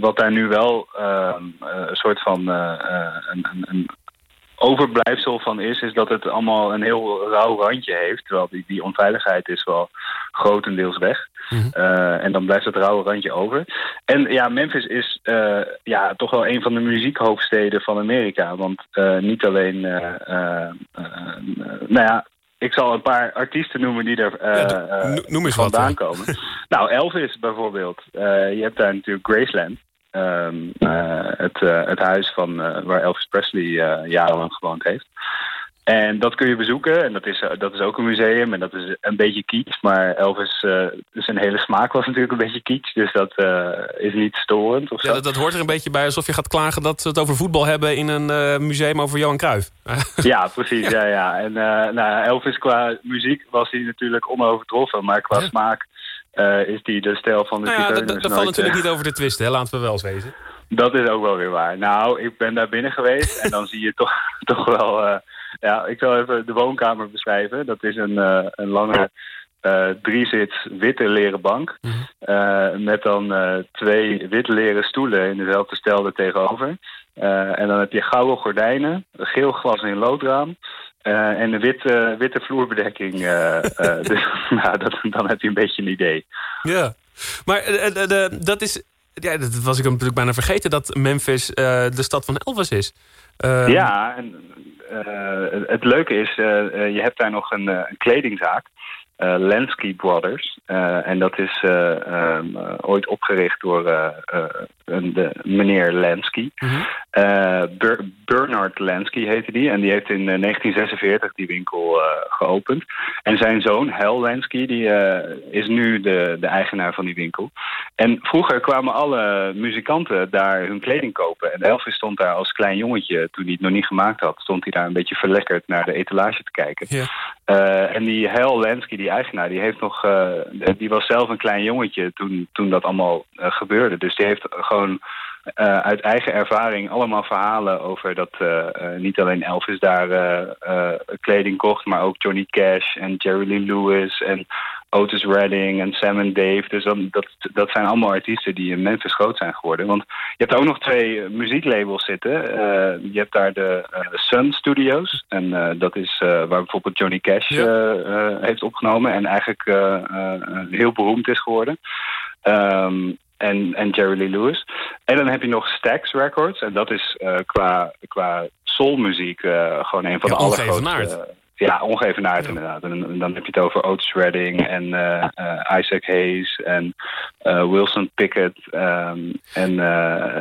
wat daar nu wel een soort van een, een overblijfsel van is, is dat het allemaal een heel rauw randje heeft. Terwijl die, die onveiligheid is wel grotendeels weg. Eh, en dan blijft het rauwe randje over. En ja, Memphis is eh, ja, toch wel een van de muziekhoofdsteden van Amerika. Want eh, niet alleen... nou ja, ik zal een paar artiesten noemen die er noem eens wat, vandaan ja. komen. nou, Elvis bijvoorbeeld. Je hebt daar natuurlijk Graceland. Ehm, eh, het, eh, het huis van, eh, waar Elvis Presley jarenlang gewoond heeft. En dat kun je bezoeken. En dat is, dat is ook een museum. En dat is een beetje kitsch. Maar Elvis, zijn hele smaak was natuurlijk een beetje kitsch. Dus dat is niet storend of zo. Ja, dat, dat hoort er een beetje bij alsof je gaat klagen dat ze het over voetbal hebben in een museum over Johan Cruijff. Ja, precies. Ja, ja. En nou, Elvis qua muziek was hij natuurlijk onovertroffen. Maar qua smaak eh, is hij de stijl van de nou ja, dat, dat, valt natuurlijk eh, niet over te twisten, hè? laten we wel eens wezen. Dat is ook wel weer waar. Nou, ik ben daar binnen geweest en dan zie je toch, toch wel... eh, ja, ik zal even de woonkamer beschrijven. Dat is een, eh, een lange driezits witte leren bank. eh, met dan twee wit leren stoelen in dezelfde stijl er tegenover. En dan heb je gouden gordijnen, geel glas in loodraam... eh, en een witte, witte vloerbedekking. eh, eh, dus nou, dat, dan heb je een beetje een idee. Ja, maar dat is... Ja, dat was ik natuurlijk bijna vergeten dat Memphis de stad van Elvis is. Eh, Ja, en het leuke is, je hebt daar nog een, een kledingzaak. Eh Lansky Brothers. Eh, en dat is eh, ehm, eh, ooit opgericht door een, de, meneer Lansky. Ber- Bernard Lansky heette die. En die heeft in eh, 1946 die winkel geopend. En zijn zoon, Hal Lansky, die is nu de, de eigenaar van die winkel. En vroeger kwamen alle muzikanten daar hun kleding kopen. En Elvis stond daar als klein jongetje, toen hij het nog niet gemaakt had... stond hij daar een beetje verlekkerd naar de etalage te kijken. Eh, en die Hal Lansky, die eigenaar, die, heeft nog, eh, die was zelf een klein jongetje toen, toen dat allemaal eh, gebeurde. Dus die heeft gewoon uit eigen ervaring allemaal verhalen over dat niet alleen Elvis daar kleding kocht, maar ook Johnny Cash en Jerry Lee Lewis en Otis Redding en Sam en Dave. Dus dan, dat, dat zijn allemaal artiesten die in Memphis groot zijn geworden. Want je hebt ook nog twee eh, muzieklabels zitten. Eh, je hebt daar de eh, Sun Studios. En dat is waar bijvoorbeeld Johnny Cash heeft opgenomen. En eigenlijk heel beroemd is geworden. Ehm, en, en Jerry Lee Lewis. En dan heb je nog Stax Records. En dat is qua, qua soulmuziek gewoon een van Ja, de allergrootste... ongeëvenaard. ja, ongeëvenaard inderdaad. En, en dan heb je het over Otis Redding en eh, eh, Isaac Hayes en eh, Wilson Pickett. ehm, en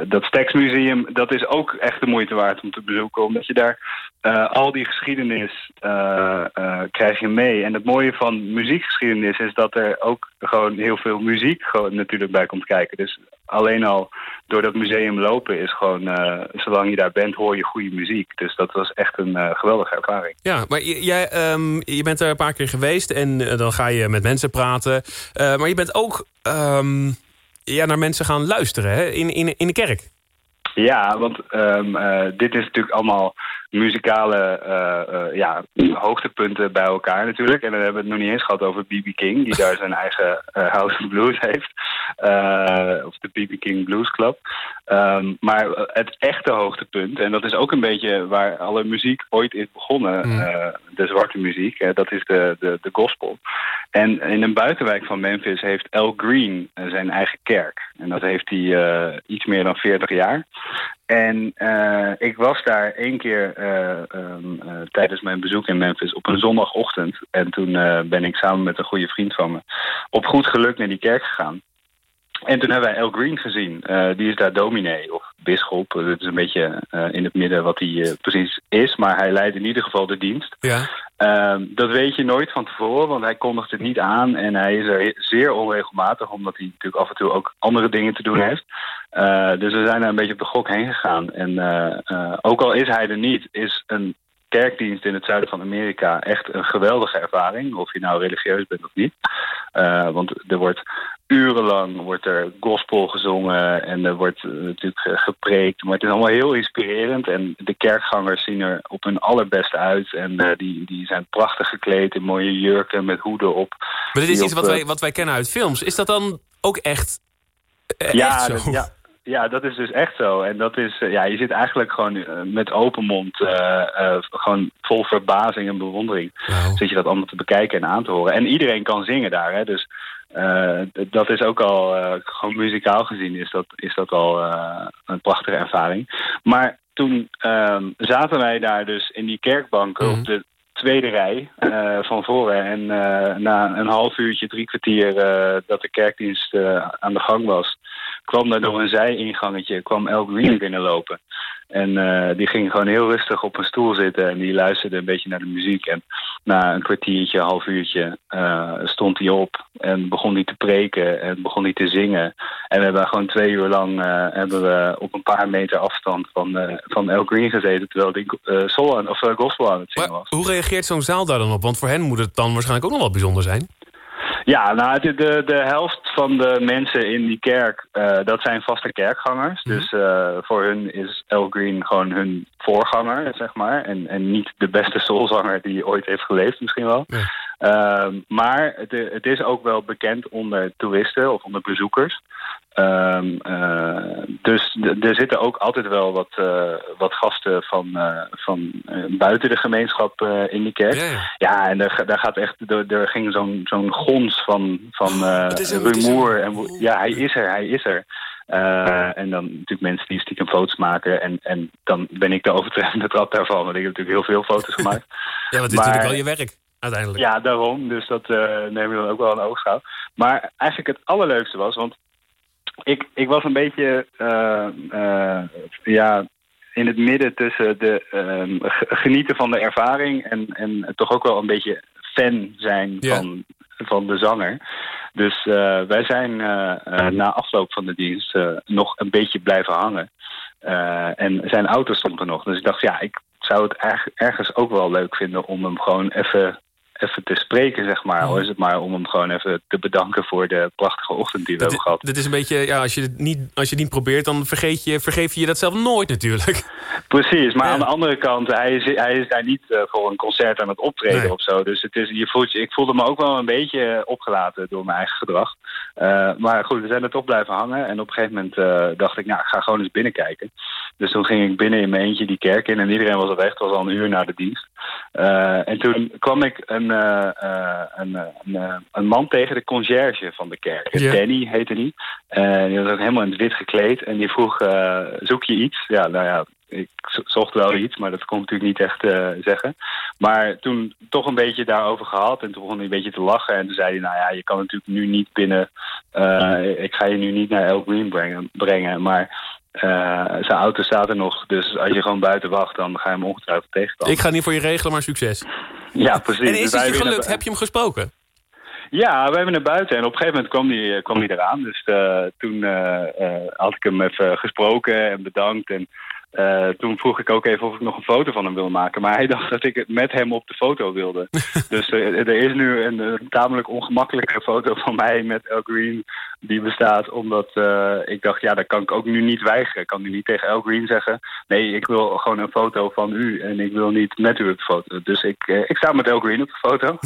dat Stax Museum, dat is ook echt de moeite waard om te bezoeken. Omdat je daar al die geschiedenis krijg je mee. En het mooie van muziekgeschiedenis is dat er ook gewoon heel veel muziek gewoon natuurlijk bij komt kijken. Dus alleen al door dat museum lopen is gewoon, eh, zolang je daar bent, hoor je goede muziek. Dus dat was echt een eh, geweldige ervaring. Ja, maar jij, ehm, je bent er een paar keer geweest en eh, dan ga je met mensen praten. Maar je bent ook ehm, ja, naar mensen gaan luisteren hè? In, in, in de kerk. Ja, want ehm, eh, dit is natuurlijk allemaal muzikale eh, eh, ja, hoogtepunten bij elkaar natuurlijk. En dan hebben we het nog niet eens gehad over B.B. King, die daar zijn eigen eh, House of Blues heeft. Of de B.B. King Blues Club. Ehm, maar het echte hoogtepunt, en dat is ook een beetje waar alle muziek ooit is begonnen, eh, de zwarte muziek, dat is de, de, de gospel. En in een buitenwijk van Memphis heeft Al Green zijn eigen kerk. En dat heeft hij iets meer dan 40 jaar. En eh, ik was daar één keer eh, ehm, eh, tijdens mijn bezoek in Memphis op een zondagochtend. En toen ben ik samen met een goede vriend van me op goed geluk naar die kerk gegaan. En toen hebben wij Al Green gezien. Eh, die is daar dominee of bisschop. Het is een beetje eh, in het midden wat hij eh, precies is. Maar hij leidt in ieder geval de dienst. Ja. Ehm, dat weet je nooit van tevoren, want hij kondigt het niet aan. En hij is er zeer onregelmatig, omdat hij natuurlijk af en toe ook andere dingen te doen heeft. Eh, dus we zijn daar een beetje op de gok heen gegaan. En eh, eh, ook al is hij er niet, is een kerkdienst in het zuiden van Amerika echt een geweldige ervaring. Of je nou religieus bent of niet. Eh, want er wordt urenlang wordt er gospel gezongen en er wordt eh, natuurlijk ge- gepreekt. Maar het is allemaal heel inspirerend. En de kerkgangers zien er op hun allerbeste uit. En eh, die, die zijn prachtig gekleed in mooie jurken met hoeden op. Maar dit is iets op, wat wij, wat wij kennen uit films. Is dat dan ook echt, ja, echt zo? dat- ja, ja, dat is dus echt zo. En dat is, eh, ja, je zit eigenlijk gewoon eh, met open mond, eh, gewoon vol verbazing en bewondering. Zit je dat allemaal te bekijken en aan te horen. En iedereen kan zingen daar, hè. Dus dat is ook al, gewoon muzikaal gezien, is dat, is dat al een prachtige ervaring. Maar toen ehm, zaten wij daar dus in die kerkbanken op de tweede rij van voren. En na een half uurtje, drie kwartier dat de kerkdienst aan de gang was, kwam daar door een zijingangetje kwam El Green binnenlopen. En eh, die ging gewoon heel rustig op een stoel zitten en die luisterde een beetje naar de muziek. En na een kwartiertje, half uurtje eh, stond hij op en begon hij te preken en begon hij te zingen. En we hebben gewoon twee uur lang eh, hebben we op een paar meter afstand van, van El Green gezeten terwijl soul aan, of, gospel aan het zingen was. Hoe reageert zo'n zaal daar dan op? Want voor hen moet het dan waarschijnlijk ook nog wel bijzonder zijn. Ja, nou, de, de, de helft van de mensen in die kerk, eh, dat zijn vaste kerkgangers. Dus eh, voor hun is El Green gewoon hun voorganger, zeg maar. En, en niet de beste soulzanger die ooit heeft geleefd, misschien wel. Ehm, maar het, het is ook wel bekend onder toeristen of onder bezoekers. Ehm, eh, dus er zitten ook altijd wel wat, eh, wat gasten van, eh, van buiten de gemeenschap in die kerk. Ja, en daar, ga- daar gaat echt, er, er ging zo'n zo'n gons van, van rumoer. En, ja, hij is er, hij is er. En dan natuurlijk mensen die stiekem foto's maken. En, en dan ben ik de overtreffende trap daarvan. Want ik heb natuurlijk heel veel foto's gemaakt. Ja, want het is Maar- natuurlijk wel je werk, uiteindelijk. Ja, daarom. Dus dat eh neem je dan ook wel een oogschouw. Maar eigenlijk het allerleukste was, want ik, ik was een beetje eh, eh, ja, in het midden tussen de ehm, genieten van de ervaring en, en toch ook wel een beetje fan zijn van van de zanger. Dus wij zijn na afloop van de dienst nog een beetje blijven hangen. En zijn auto stond er nog. Dus ik dacht, ja, ik zou het erg, ergens ook wel leuk vinden om hem gewoon even, even te spreken, zeg maar. Al is het maar om hem gewoon even te bedanken voor de prachtige ochtend die we hebben gehad. Dit is een beetje, ja, als je het niet, als je het niet probeert, dan vergeet je, vergeef je je dat zelf nooit natuurlijk. Precies, maar aan de andere kant, hij is, hij is daar niet eh, voor een concert aan het optreden Nee. of zo. Dus het is, je voelt, ik voelde me ook wel een beetje opgelaten door mijn eigen gedrag. Eh, maar goed, we zijn er toch blijven hangen. En op een gegeven moment eh, dacht ik, nou, ik ga gewoon eens binnenkijken. Dus toen ging ik binnen in mijn eentje die kerk in. En iedereen was al weg, het was al een uur na de dienst. Eh, en toen kwam ik een, eh, eh, een, een, een man tegen, de conciërge van de kerk. Danny heette die. En die was ook helemaal in het wit gekleed. En die vroeg, zoek je iets? Ja, nou ja, ik zo- zocht wel iets, maar dat kon ik natuurlijk niet echt zeggen. Maar toen toch een beetje daarover gehad. En toen begon hij een beetje te lachen. En toen zei hij, nou ja, je kan natuurlijk nu niet binnen... ik ga je nu niet naar El Green brengen, brengen maar... eh, zijn auto staat er nog, dus als je gewoon buiten wacht, dan ga je hem ongetwijfeld tegenkomen. Ik ga niet voor je regelen, maar succes. Ja, precies. En Dus is wij het je gelukt? Heb je hem gesproken? Ja, we hebben naar buiten en op een gegeven moment kwam hij kwam die eraan. Dus eh, toen eh, had ik hem even gesproken en bedankt. En eh, toen vroeg ik ook even of ik nog een foto van hem wilde maken. Maar hij dacht dat ik het met hem op de foto wilde. dus eh, er is nu een, eh, tamelijk ongemakkelijke foto van mij met El Green. Die bestaat omdat ik dacht, ja, dat kan ik ook nu niet weigeren. Ik kan nu niet tegen El Green zeggen... nee, ik wil gewoon een foto van u en ik wil niet met u op de foto. Dus ik, ik sta met El Green op de foto.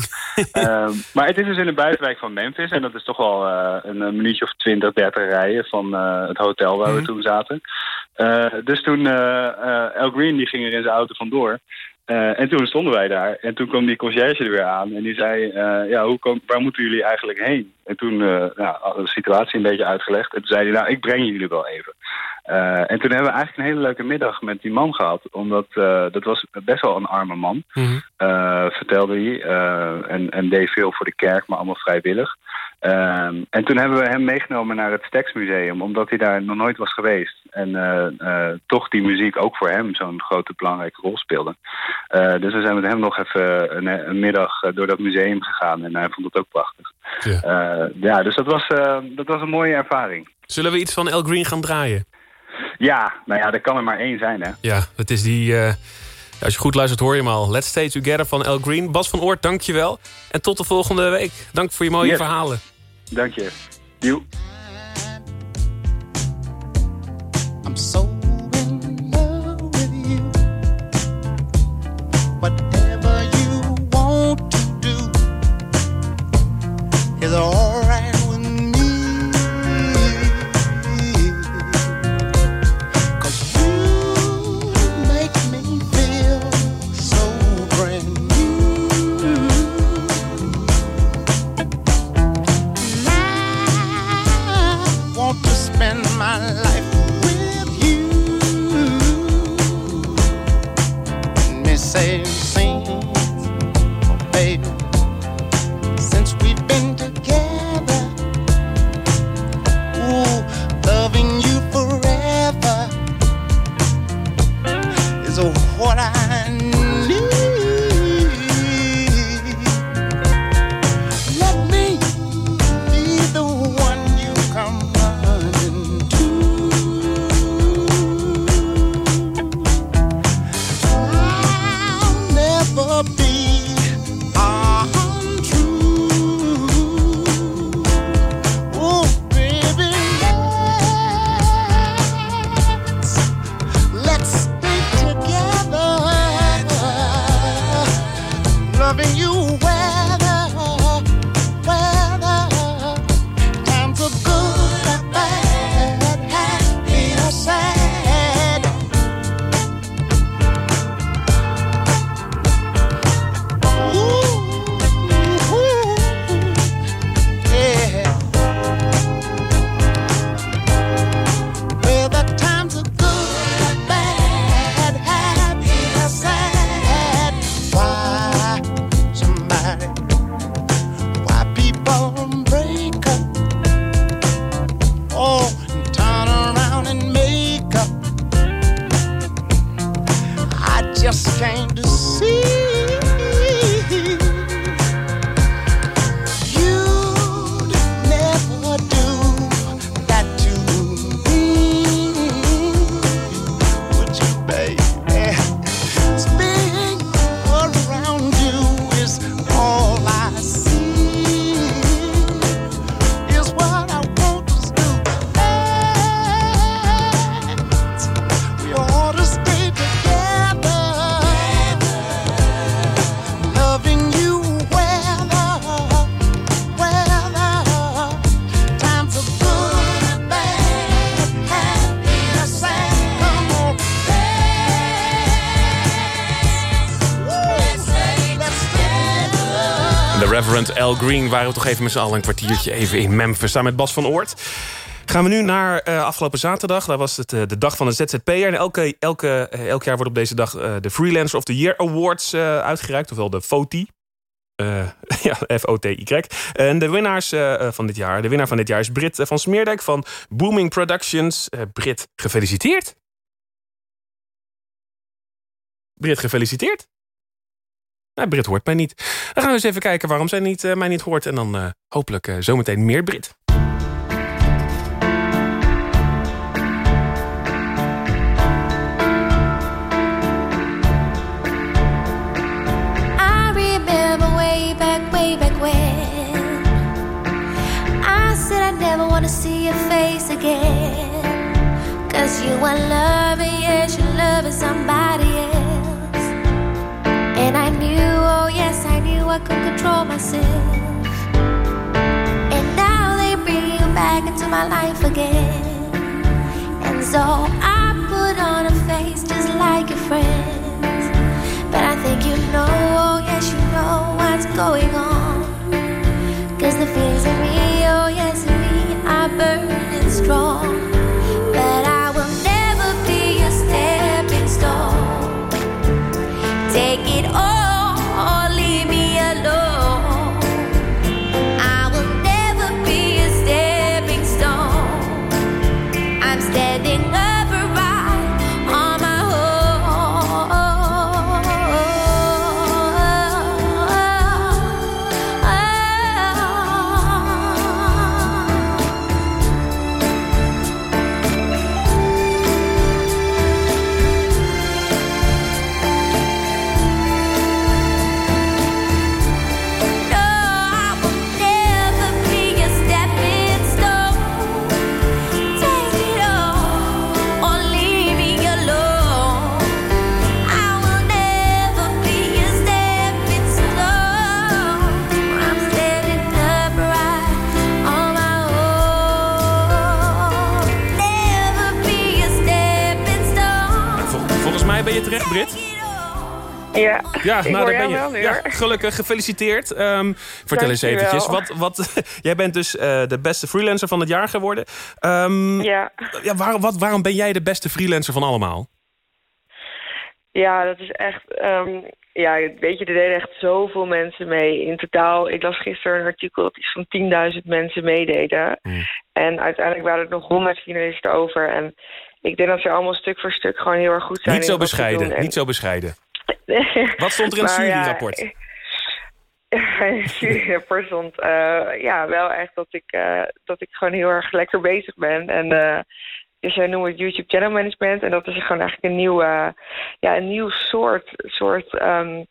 Ehm, maar het is dus in de buitenwijk van Memphis. En dat is toch wel een, een minuutje of 20, 30 rijden van het hotel waar we toen zaten. Dus toen El Green die ging er in zijn auto vandoor. Eh, en toen stonden wij daar. En toen kwam die conciërge er weer aan. En die zei, eh, ja, hoe kom, waar moeten jullie eigenlijk heen? En toen eh nou, de situatie een beetje uitgelegd. En toen zei hij, nou, ik breng jullie wel even. Eh, en toen hebben we eigenlijk een hele leuke middag met die man gehad. Omdat eh, dat was best wel een arme man. eh, vertelde hij. en, en deed veel voor de kerk, maar allemaal vrijwillig. Ehm, en toen hebben we hem meegenomen naar het Stax Museum, omdat hij daar nog nooit was geweest. En toch die muziek ook voor hem zo'n grote belangrijke rol speelde. Dus we zijn met hem nog even een, een middag door dat museum gegaan en hij vond het ook prachtig. Ja, ja dus dat was, dat was een mooie ervaring. Zullen we iets van El Green gaan draaien? Ja, nou ja, er kan er maar één zijn, hè? Ja, het is die... eh, als je goed luistert hoor je hem al. Let's Stay Together van El Green. Bas van Oort, dank je wel. En tot de volgende week. Dank voor je mooie Yes. verhalen. Dank je. I'm so Green waren we toch even met z'n allen een kwartiertje even in Memphis. Samen met Bas van Oort. Gaan we nu naar eh, afgelopen zaterdag. Daar was het eh, de dag van de ZZP'er. En elke, elke, eh, elk jaar wordt op deze dag de Freelancer of the Year Awards uitgereikt. Ofwel de FOTI. Ja, F-O-T-Y. En de winnaars van dit jaar, de winnaar van dit jaar is Brit van Smeerdijk van Booming Productions. Brit, gefeliciteerd. Brit, gefeliciteerd. Nou, Brit hoort mij niet. Dan gaan we eens even kijken waarom zij niet, eh, mij niet hoort. En dan eh, hopelijk eh, zometeen meer Brit. See your face again. Cause you are loving, yes, you're loving somebody I could control myself. And now they bring you back into my life again. And so I put on a face just like your friends. But I think you know, oh yes, you know what's going on. Cause the feelings in me, oh yes, in me are burning strong. Ja, ik nou, daar ben je. wel ja, gelukkig, gefeliciteerd. Ehm, vertel eens eventjes. Wat, wat, jij bent dus eh, de beste freelancer van het jaar geworden. Ehm, Ja. ja waar, wat, waarom ben jij de beste freelancer van allemaal? Ja, dat is echt... ehm, ja, weet je, er deden echt zoveel mensen mee. In totaal, ik las gisteren een artikel dat iets van 10.000 mensen meededen. En uiteindelijk waren er nog 100 finalisten over. En ik denk dat ze allemaal stuk voor stuk gewoon heel erg goed zijn. Niet zo bescheiden, En- niet zo bescheiden. Wat stond er in het Maar ja, juryrapport? in het juryrapport stond eh, ja, wel echt dat ik, eh, dat ik gewoon heel erg lekker bezig ben. En eh, dus zij noemen het YouTube Channel Management. En dat is gewoon eigenlijk een nieuw, ja, een nieuw soort, soort ehm,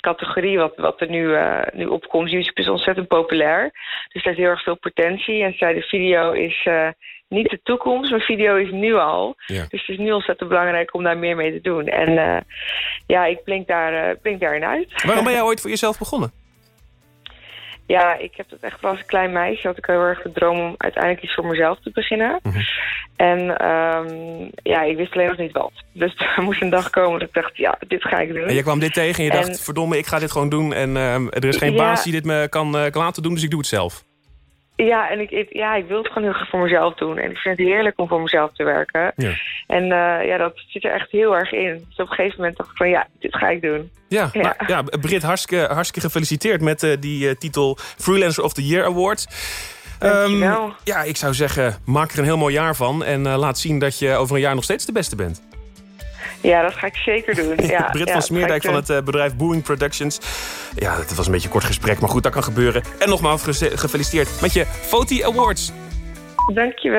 categorie wat, wat er nu, nu opkomt. YouTube is ontzettend populair. Dus er is heel erg veel potentie. En zij de video is niet de toekomst, maar video is nu al. Ja. Dus het is nu ontzettend belangrijk om daar meer mee te doen. En eh, ja, ik blink, daar, eh, blink daarin uit. Waarom ben jij ooit voor jezelf begonnen? Ja, ik heb dat echt wel als een klein meisje. Had ik heel erg de droom om uiteindelijk iets voor mezelf te beginnen. En ehm, ja, ik wist alleen nog niet wat. Dus er moest een dag komen dat ik dacht, ja, dit ga ik doen. En je kwam dit tegen en je dacht, verdomme, ik ga dit gewoon doen. En ehm, er is geen Ja. baas die dit me kan, eh, kan laten doen, dus ik doe het zelf. Ja, en ik, ik- ja, ik wil het gewoon heel graag voor mezelf doen. En ik vind het heerlijk om voor mezelf te werken. Ja. En eh, ja, dat zit er echt heel erg in. Dus op een gegeven moment dacht ik van, ja, dit ga ik doen. Ja, Ja. Nou, ja Britt, hartstikke, hartstikke gefeliciteerd met eh, die eh, titel Freelancer of the Year Award. Ehm, ja, ik zou zeggen, maak er een heel mooi jaar van. En laat zien dat je over een jaar nog steeds de beste bent. Ja, dat ga ik zeker doen. Ja, Britt ja, van Smeerdijk van het eh, bedrijf Boeing Productions. Ja, het was een beetje een kort gesprek, maar goed, dat kan gebeuren. En nogmaals ge- gefeliciteerd met je Foti Awards. Dankjewel.